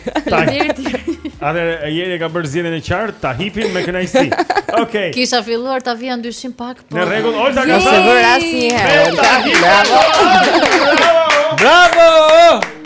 Atëherë Eri ka bërë zgjedhjen e qartë, Tajipin me kënaqësi. Okej.
Kisha filluar ta vija në dyshim pak, po.
Në rregull, Olta ka thënë.
Bravo.
Bravo.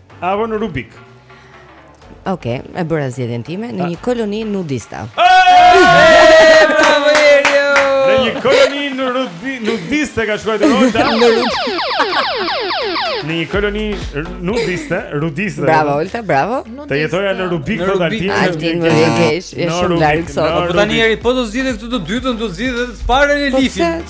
apo në Rubik.
Okej, okay, e bëra zgjedhjen time në një koloni nudiste.
Bravo Erion.
Në një koloni nudiste ka shkruar Olta. Në një koloni nudiste, rudiste.
Bravo Olta, bravo.
Të jetoja në Rubik thotë
Altini.
Altin
më vjen keq,
është
shumë larg sot.
Po tani Eri, po do zgjidhë këtu të dytën, do zgjidhë të parën
apo
Elifin.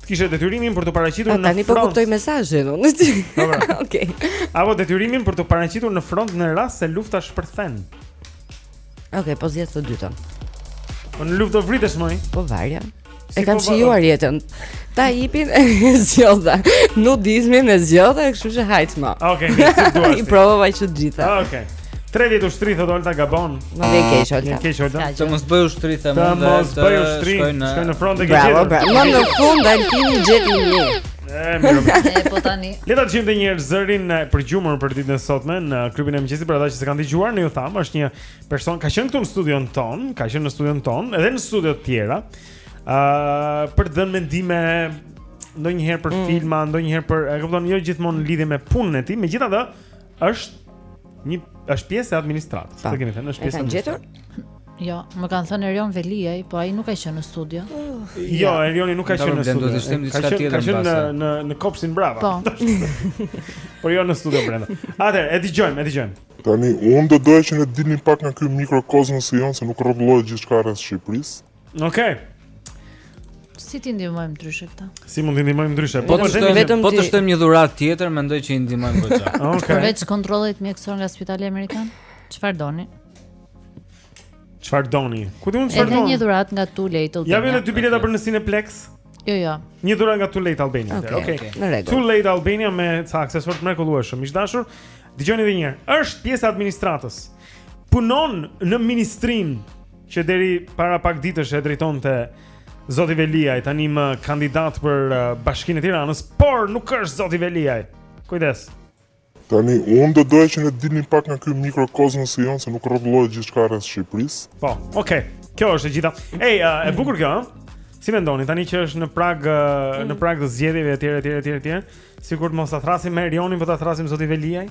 të
kishe detyrimin për t'u paraqitur në front.
Tani po kuptoj mesazhin unë.
Po, po.
Okej.
Apo detyrimin për t'u paraqitur në front në rast se lufta shpërthen.
Okej, po zgjedh të dytën.
Po në luftë do vritesh mo?
Po varja.
Se
e kam shijuar jetën. Tajipin e zgjodha. Nudizmin e zgjodha, kështu që hajt mo.
Okej, okay, si duash.
I provova që të gjitha.
Okej. Okay. Tre vjetë ushtri, thot Olta Gabon
Më dhe i kesh, Olta
Një kesh, Olta
Të mos bëj ushtri, them
Të mos bëj ushtri,
shkoj në
front e gjithë
Bravo, bravo Më në fund, Altini gjeti një
E, mirë po.
E, po tani
Le ta dëgjojmë dhe njëherë zërin e përgjumur për ditën e sotme Në klubin e mëngjesit për ata që s'e kanë dëgjuar Ne ju thamë, është një person Ka qenë këtu në studion tonë Ka qenë në studion tonë Edhe në studio të tjera uh, Për të dhënë mendime Ndonjëherë për
mm.
filma Ndonjëherë për E kupton, jo gjithmonë në lidhje me punën e tij Megjithatë Është një është pjesë e administratës,
këtë
e kemi thënë, është pjesë e administratës.
Jo, më kanë thënë Erion Veliaj, po ai nuk ka qenë në studio.
Uh, jo, ja. Erioni nuk ka qenë në studio.
Do të
shtojmë
diçka tjetër.
Ka qenë në në në kopshtin prapa.
Po.
Por jo në studio brenda. Atëherë, e dëgjojmë, e dëgjojmë.
Tani unë do doja që ne të dilnim pak nga ky mikrokozmos i joni se nuk rrotullohet gjithçka rreth Shqipërisë.
Okej.
Si t'i ndihmojmë ndryshe këta?
Si mund t'i ndihmojmë ndryshe?
Po,
po
të shtojmë
vetëm
po të shtojmë një dhuratë tjetër, mendoj që i ndihmojmë goxha.
Okej. Okay.
Përveç kontrollit mjekësor nga Spitali Amerikan, çfarë doni?
Çfarë doni? Ku di unë
çfarë
doni?
Edhe një dhuratë nga Too Late Albania.
Ja vjen dy bileta për në Cineplexx.
Jo, jo.
Një dhuratë nga Too Late Albania.
Okej.
Okay.
Okay. Në rregull.
Too Late Albania me ca aksesorë të mrekullueshëm. Miq të dashur, dëgjoni edhe një herë. Është pjesë e administratës. Punon në ministrinë Që deri para pak ditësh e drejtonte Zoti Veliaj, tani më kandidat për uh, Bashkinë e Tiranës, por nuk është Zoti Veliaj. Kujdes.
Tani unë do doja që ne dilnim pak nga ky mikrokozmosi jonë se nuk rrotullohet gjithçka rreth Shqipërisë.
Po, okay. Kjo është e gjitha. Ej, uh, e bukur kjo, ëh? Si mendoni tani që është në prag uh, në prag të zgjedhjeve etj etj etj etj, sikur të mos ta thrasim më Erionin, po ta thrasim Zoti Veliaj?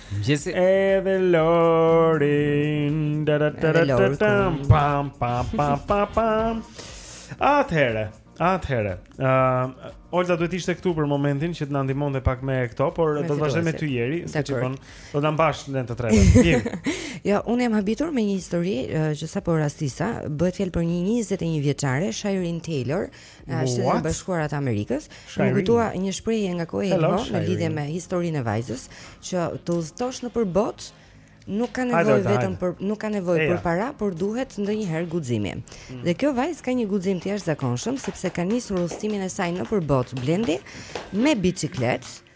Mëngjesi.
Edhe Lorin. Pam pam pam pam pam. Atëherë, atëherë. Ëm, uh, Olga duhet ishte këtu për momentin që të na ndihmonte pak me këto, por do të vazhdojmë me ty Jeri, siç
e
bën. Do ta mbash në të tretë. Mirë.
Jo, unë jam habitur me një histori uh, që sapo rastisa, bëhet fjalë për një 21 vjeçare, Shairin Taylor, në Shtetet e Bashkuara të Amerikës. Më kujtua një shprehje nga Koeljo në lidhje me historinë e vajzës që të udhëtosh nëpër botë nuk ka nevojë vetëm për nuk ka nevojë për para, por duhet ndonjëherë guximi.
Mm.
Dhe kjo vajzë ka një guxim të jashtëzakonshëm sepse ka nisur udhëtimin e saj nëpër botë Blendi me biçikletë.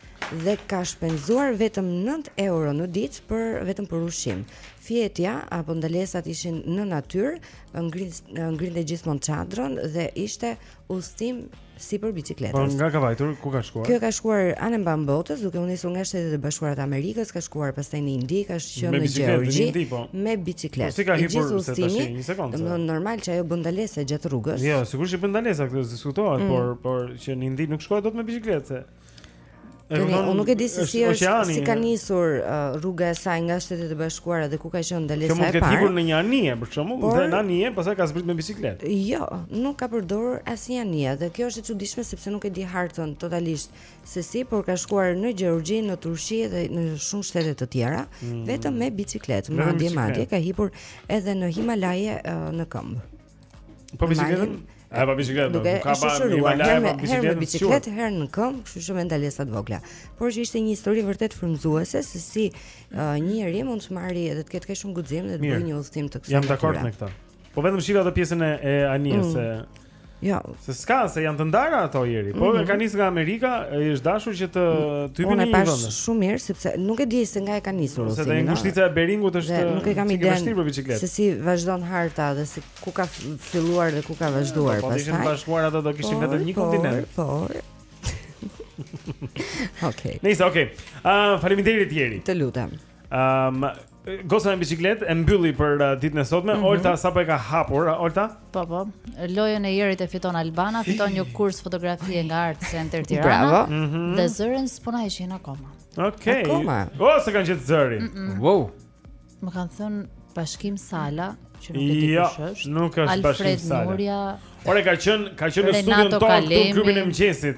dhe ka shpenzuar vetëm nëntë euro në ditë për vetëm për ushqim. Fjetja apo ndalesat ishin në natyrë, ngrinte gjithmonë çadrën dhe ishte udhëtim sipër biçikletës.
Po nga ka vajtur, ku ka shkuar?
Kjo ka shkuar anembanë botës, duke u nisur nga Shtetet e Bashkuara të Amerikës, ka shkuar pastaj në Indi, ka qenë në Gjeorgji
me, po.
me biçikletë.
Po si ka hipur se tash një sekondë.
Domethënë normal që ajo bën ndalesa gjatë rrugës.
Jo, sigurisht që bën ndalesa, kjo s'diskutohet,
mm.
por por që në Indi nuk shkohet dot me biçikletë.
Tani, unë nuk e di se si
është
si ka nisur uh, rruga e saj nga Shtetet e Bashkuara dhe ku ka qenë ndalesa e parë.
Kjo mund të ketë
ikur
në një anije, për shembull,
por...
në anije, pastaj ka zbrit me biçikletë.
Jo, nuk ka përdorur asnjë anije dhe kjo është e çuditshme sepse nuk e di hartën totalisht se si, por ka shkuar në Gjeorgji, në Turqi dhe në shumë shtete të tjera,
mm.
vetëm me biçikletë, madje madje ka hipur edhe në Himalaje uh, në këmbë.
Po biçikletën? Ai pa biçikletë, nuk ka pa
Himalaje
pa biçikletë.
Herë me
biçikletë,
herë në këmbë, kështu që me ndalesa të vogla. Por që ishte një histori vërtet frymëzuese se si uh, një njeri mund të marrë edhe të ketë kaq shumë guxim dhe të bëjë një udhëtim të kësaj.
Jam dakord me këtë. Po vetëm shikoje atë pjesën e anijes
mm.
se
Jo,
Se s'ka, se janë të ndara ato Jeri. Po
mm
-hmm. ka nisë nga Amerika, i është dashur që të
hyjë
në një vend.
Është shumë mirë sepse nuk e di se nga e ka nisur
ose.
Sepse
ngushtica e Beringut është
dhe nuk e kam
idenë
se si vazhdon harta dhe se ku ka filluar dhe ku ka vazhduar pastaj.
Po, po të
ishin
bashkuar ato do kishin vetëm një kontinent.
Po. Okej.
Nice, okay. Ah, uh, faleminderit Jeri.
Të lutem.
Ehm, um, Gosa në biçikletë e mbylli për uh, ditën e sotme.
Mm -hmm.
Olta sapo e ka hapur, uh, Olta?
Po po. Lojën e Erit e fiton Albana, fiton një kurs fotografie nga Art Center Tirana.
Bravo. Mm -hmm.
Dhe zërin s'po na heqin akoma.
Okej. Okay.
Akoma.
Oh, s'e kanë gjetë zërin.
Mm -mm.
Wow.
Më kanë thënë Bashkim Sala, që nuk e di
jo,
kush është.
Nuk është Bashkim Sala.
Alfred Nurja.
Ora ka qenë, ka qenë në studion tonë në klubin e mëngjesit.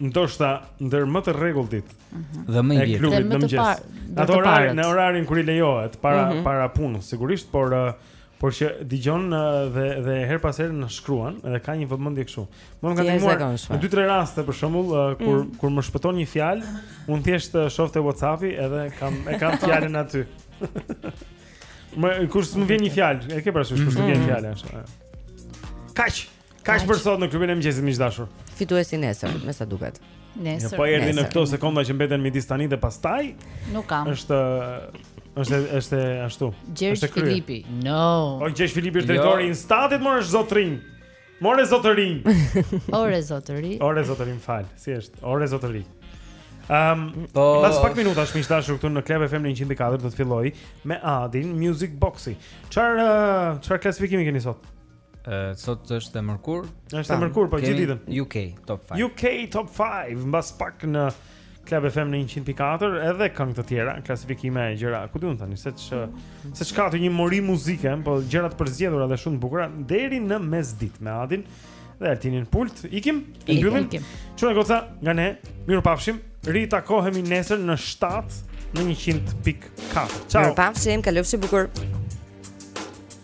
ndoshta ndër më të rregulltit, mhm.
dhe më i vjetër
i klubit
në mëngjes. Ato orarin në orarin kur i lejohet para
mm -hmm.
para punës, sigurisht, por uh, por që dëgjon uh, dhe dhe herë pas herë na shkruan dhe ka një vëmendje kështu. Më
kanë
ndihmuar në dy tre raste për shembull uh, kur
mm.
kur më shpëton një fjalë, unë thjesht shoh te WhatsAppi edhe kam e kam fjalën aty. Më kur s'më vjen një fjalë, e ke parasysh kur s'më vjen një
mhm.
fjalë ashtu. Kaq? Kaq për sot në klubin e mëngjesit miq të dashur.
Fituesi nesër, me sa duket.
Nesër.
Po erdhi në këto sekonda që mbeten midis tani dhe pastaj.
Nuk kam.
Është është është ashtu.
Gjergj Filipi. No.
O Gjergj Filipi është
jo.
drejtori i Instatit, më është zotrin. More zotërin.
Ore zotëri.
Ore zotërin fal. Si është? Ore zotëri. Ehm, um,
po
pas pak minutash miq të dashur këtu në Club FM në 100.4 do të fillojë me Adin Music Boxi. Çfarë eh, çfarë klasifikimi keni sot?
sot është e mërkurë.
Është e mërkurë, po gjithë ditën.
UK Top 5.
UK Top 5 mbas pak në Club FM në 100.4 edhe këngë të tjera, klasifikime e gjëra. Ku di unë tani se ç'ë se ç'ka të një mori muzike, po gjëra të përzgjedhura dhe shumë të bukura deri në mesditë me Adin dhe Altinin në pult. Ikim, e mbyllim. Çuna goca, nga ne, mirupafshim. Ritakohemi nesër në 7 në 100.4. Ciao.
Mirupafshim, kalofshi bukur.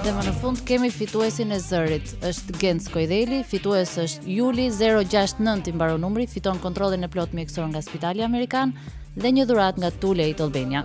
Dhe më në fund kemi fituesin e zërit. Është Genc Kojdheli, fitues është Juli 069 i mbaron numri, fiton kontrollin e plotë mjekësor nga Spitali Amerikan dhe një dhuratë nga
Tule It
Albania.